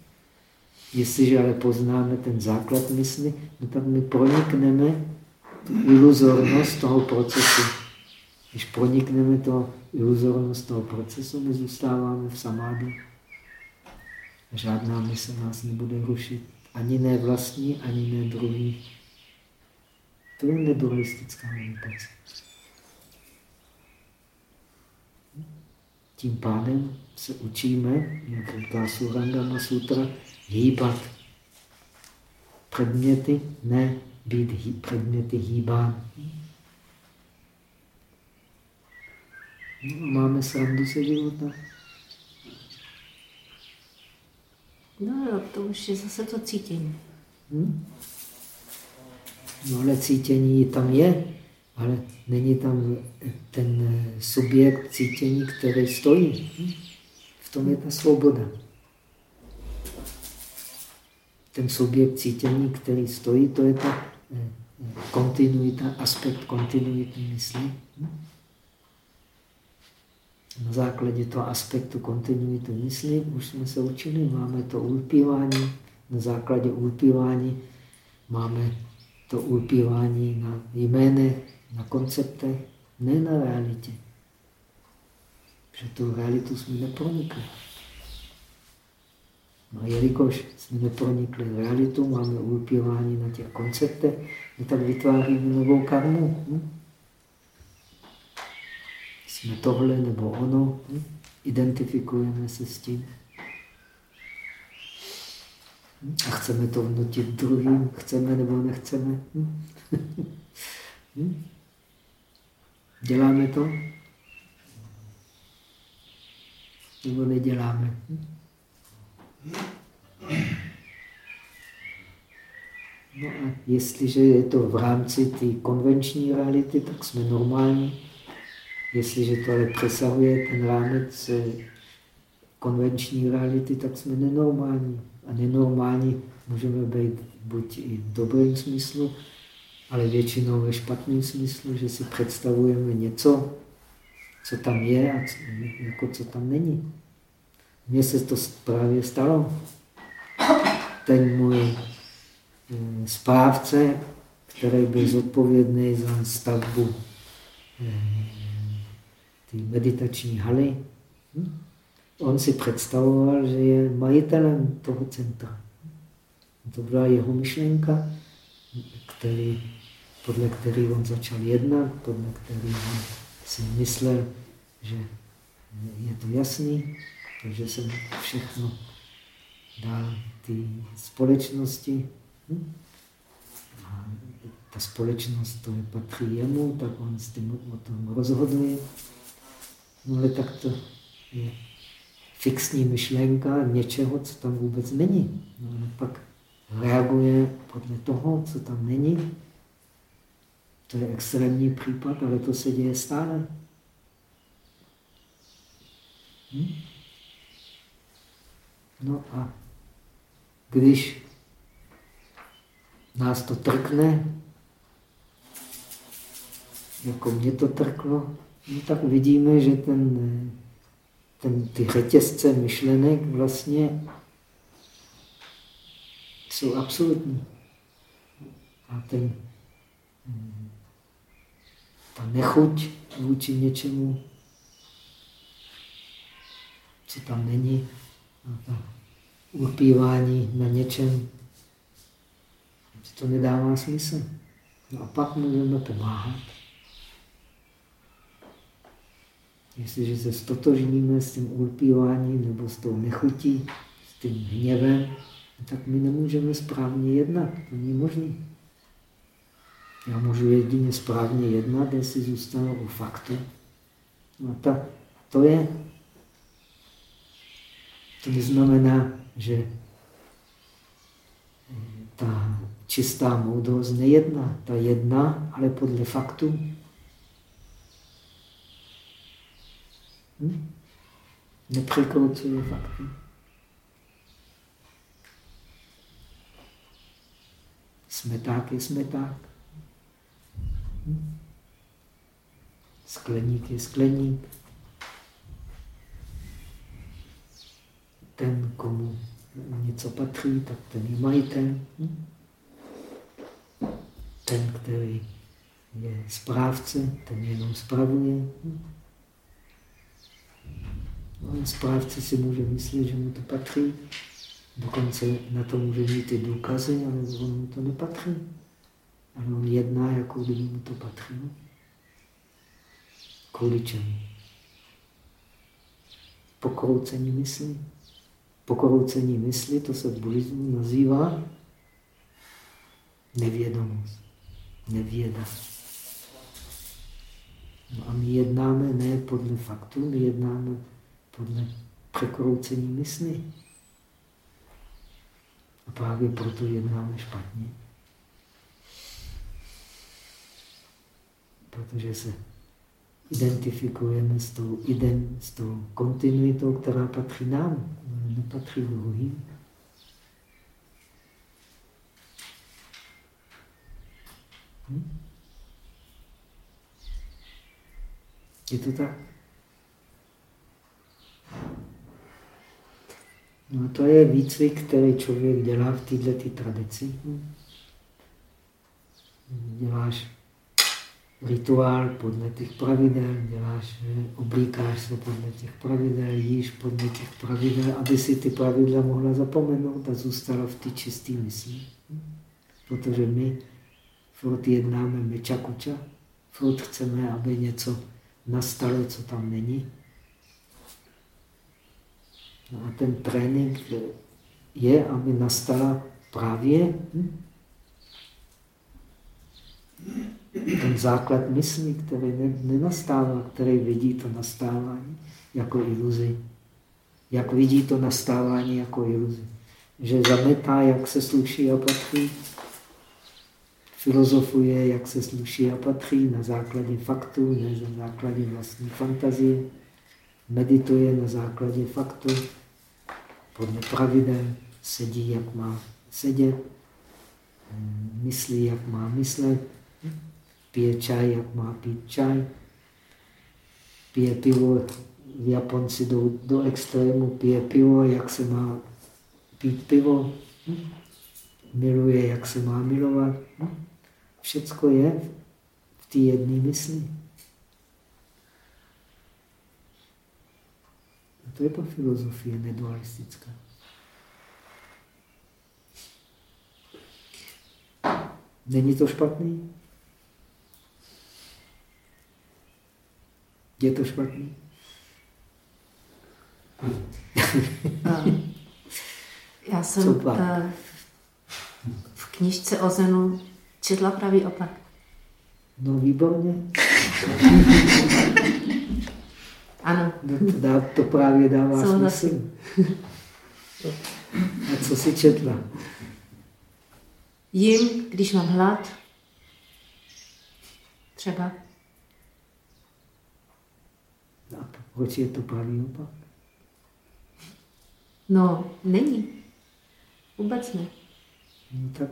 A: Jestliže ale poznáme ten základ mysli, no tak my pronikneme iluzornost toho procesu. Když pronikneme to iluzornost toho procesu, my zůstáváme v samády. Žádná mysl nás nebude rušit. Ani ne vlastní, ani ne druhý. To je nedualistická meditace. Tím pádem se učíme, jak říká Surangama Sutra, hýbat předměty, ne být hý, předměty hýbán. No, máme srandu se života.
D: No jo, to už je zase to cítění.
A: Hm? No ale cítění tam je, ale není tam ten subjekt cítění, který stojí. Hm? V tom je ta svoboda ten subjekt cítění, který stojí, to je ta eh, kontinuita, aspekt kontinuity mysli. Na základě toho aspektu kontinuity mysli už jsme se učili, máme to ulpívání, na základě ulpívání máme to ulpívání na jménech, na konceptech, ne na realitě. Protože tu realitu jsme nepronikli. No a jelikož jsme nepronikli realitu, máme ulpívání na těch konceptech, no tak vytváříme novou karmu. Hm? Jsme tohle nebo ono, hm? identifikujeme se s tím. Hm? A chceme to vnutit druhým, chceme nebo nechceme. Hm? hm? Děláme to? Nebo neděláme. No a jestliže je to v rámci té konvenční reality, tak jsme normální. Jestliže to ale přesahuje ten rámec eh, konvenční reality, tak jsme nenormální. A nenormální můžeme být buď i v dobrém smyslu, ale většinou ve špatném smyslu, že si představujeme něco, co tam je a co, jako co tam není. Mně se to právě stalo. Ten můj eh, správce, který byl zodpovědný za stavbu eh, té meditační haly, hm? on si představoval, že je majitelem toho centra. To byla jeho myšlenka, který, podle který on začal jednat, podle který on si myslel, že je to jasný, takže jsem všechno dal té společnosti. Hm? A ta společnost, to je patří jemu, tak on s tím o tom rozhoduje. No ale tak to je fixní myšlenka něčeho, co tam vůbec není. No, ale pak reaguje podle toho, co tam není. To je extrémní případ, ale to se děje stále. Hm? No a když nás to trkne, jako mě to trklo, no tak vidíme, že ten, ten, ty řetězce myšlenek vlastně jsou absolutní. A ten, ta nechuť vůči něčemu, co tam není, upívání na něčem, to nedává smysl. No a pak můžeme pomáhat. Jestliže se stotožníme s tím ulpíváním nebo s tou nechutí, s tím hněvem, tak my nemůžeme správně jednat. To není možné. Já můžu jedině správně jednat, jestli zůstanu u faktu. No a ta, to je, to neznamená, že ta čistá moudrost nejedná. Ta jedná, ale podle faktu. Hm? Nepřekroucuje fakty. Smeták je smeták. Hm? Skleník je skleník. Ten, komu něco patří, tak ten je majitel. Hm? Ten, který je správce, ten jenom spravuje. Hm? No, správce si může myslet, že mu to patří. Dokonce na to může mít i důkazy, ale on mu to nepatří. Ale on jedná, jako kdyby mu to patřilo. Kvůli čemu? Pokroucení mysli. Pokroucení mysli, to se v buddhismu nazývá nevědomost, nevěda. No a my jednáme ne podle faktu, my jednáme podle překroucení mysli. A právě proto jednáme špatně. Protože se identifikujeme s tou, ident, s tou kontinuitou, která patří nám, nepatří druhým. Hm? Je to tak? No to je výcvik, který člověk dělá v této tradici. Děláš rituál podle těch pravidel, děláš, oblíkáš se podle těch pravidel, jíš podle těch pravidel, aby si ty pravidla mohla zapomenout a zůstala v té čisté mysli. Protože my furt jednáme meča kuča, furt chceme, aby něco nastalo, co tam není. No a ten trénink je, aby nastala právě hm? Ten základ mysli, který nenastává, který vidí to nastávání jako iluzi. Jak vidí to nastávání jako iluzi. Že zametá, jak se sluší a patří. Filozofuje, jak se sluší a patří na základě faktů, ne na základě vlastní fantazie. Medituje na základě faktů, podle pravidel, sedí, jak má sedět, myslí, jak má myslet, pije čaj, jak má pít čaj, pije pivo, Japonci jdou do extrému, pije pivo, jak se má pít pivo, miluje, jak se má milovat. Všecko je v té jedné mysli. A to je ta filozofie nedualistická. Není to špatný? Je to špatný?
D: Já jsem uh, v knižce o Zenu četla pravý opak.
A: No výborně.
D: ano.
A: No to, dá, to právě dává Souhlasím. smysl. A co si četla?
D: Jím, když mám hlad, třeba.
A: A proč je to pravý opak?
D: No, není. Vůbec ne.
A: No tak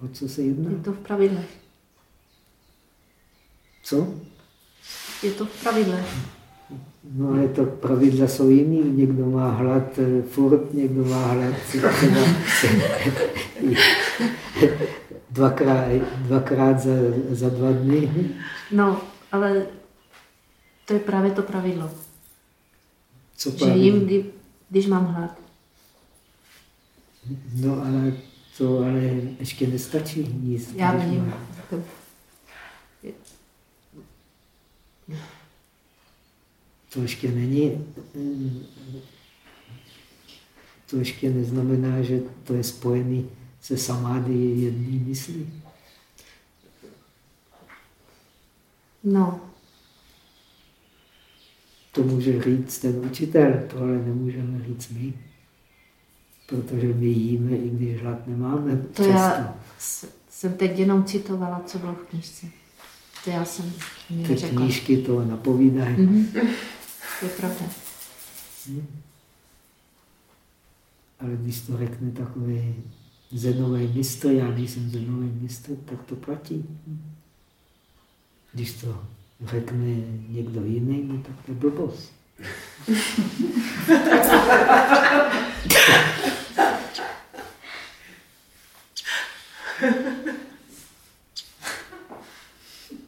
A: o co se jedná?
D: Je to v pravidlech.
A: Co?
D: Je to v pravidlech.
A: No ale to pravidla jsou jiný. Někdo má hlad eh, furt, někdo má hlad třeba dvakrát, dvakrát za, za dva dny.
D: No, ale to je právě to pravidlo.
A: Co
D: pravidlo? Že jim, když mám hlad.
A: No ale to ale ještě nestačí jíst.
D: Já vím.
A: To ještě není, to ještě neznamená, že to je spojený se samády jedný myslí.
D: No.
A: To může říct ten učitel, to ale nemůžeme říct my. Protože my jíme, i když hlad nemáme.
D: To často. já jsem teď jenom citovala, co bylo v knižce. To já jsem
A: Ty řekla. knížky to napovídají. Mm -hmm.
D: Je pravda.
A: Hmm. Ale když to řekne takový zenový mistr, já nejsem zenový mistr, tak to platí. Když to řekne někdo jiný, no tak to je blbost.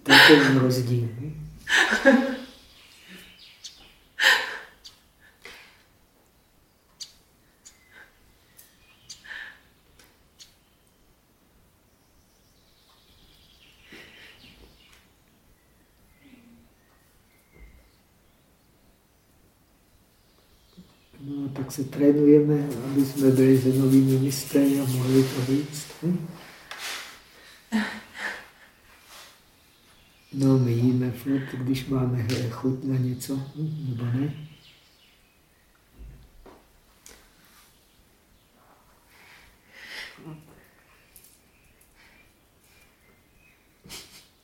A: to je ten rozdíl. No, tak se trénujeme, aby jsme byli se novými mistry a mohli to říct. Hm? No, my jíme furt, když máme chuť na něco, hm? nebo ne?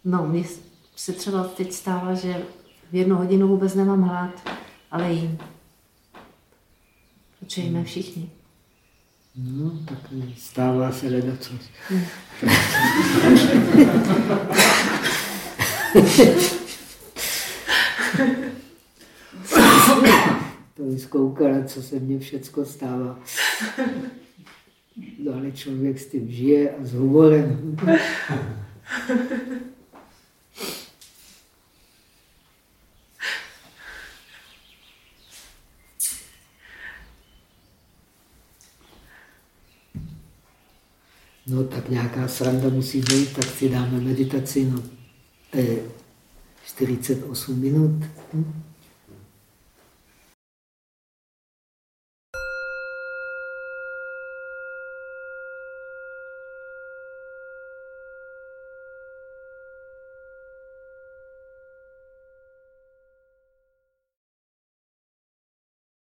D: No, mně se třeba teď stává, že v jednu hodinu vůbec nemám hlad, ale jím. Protože jíme všichni.
A: No, tak stává se ledaco. to vyskoukala, co se mně všecko stává. No, ale člověk s tím žije a s humorem. No tak nějaká sranda musí být, tak si dáme meditaci, no to je 48 minut. Hm?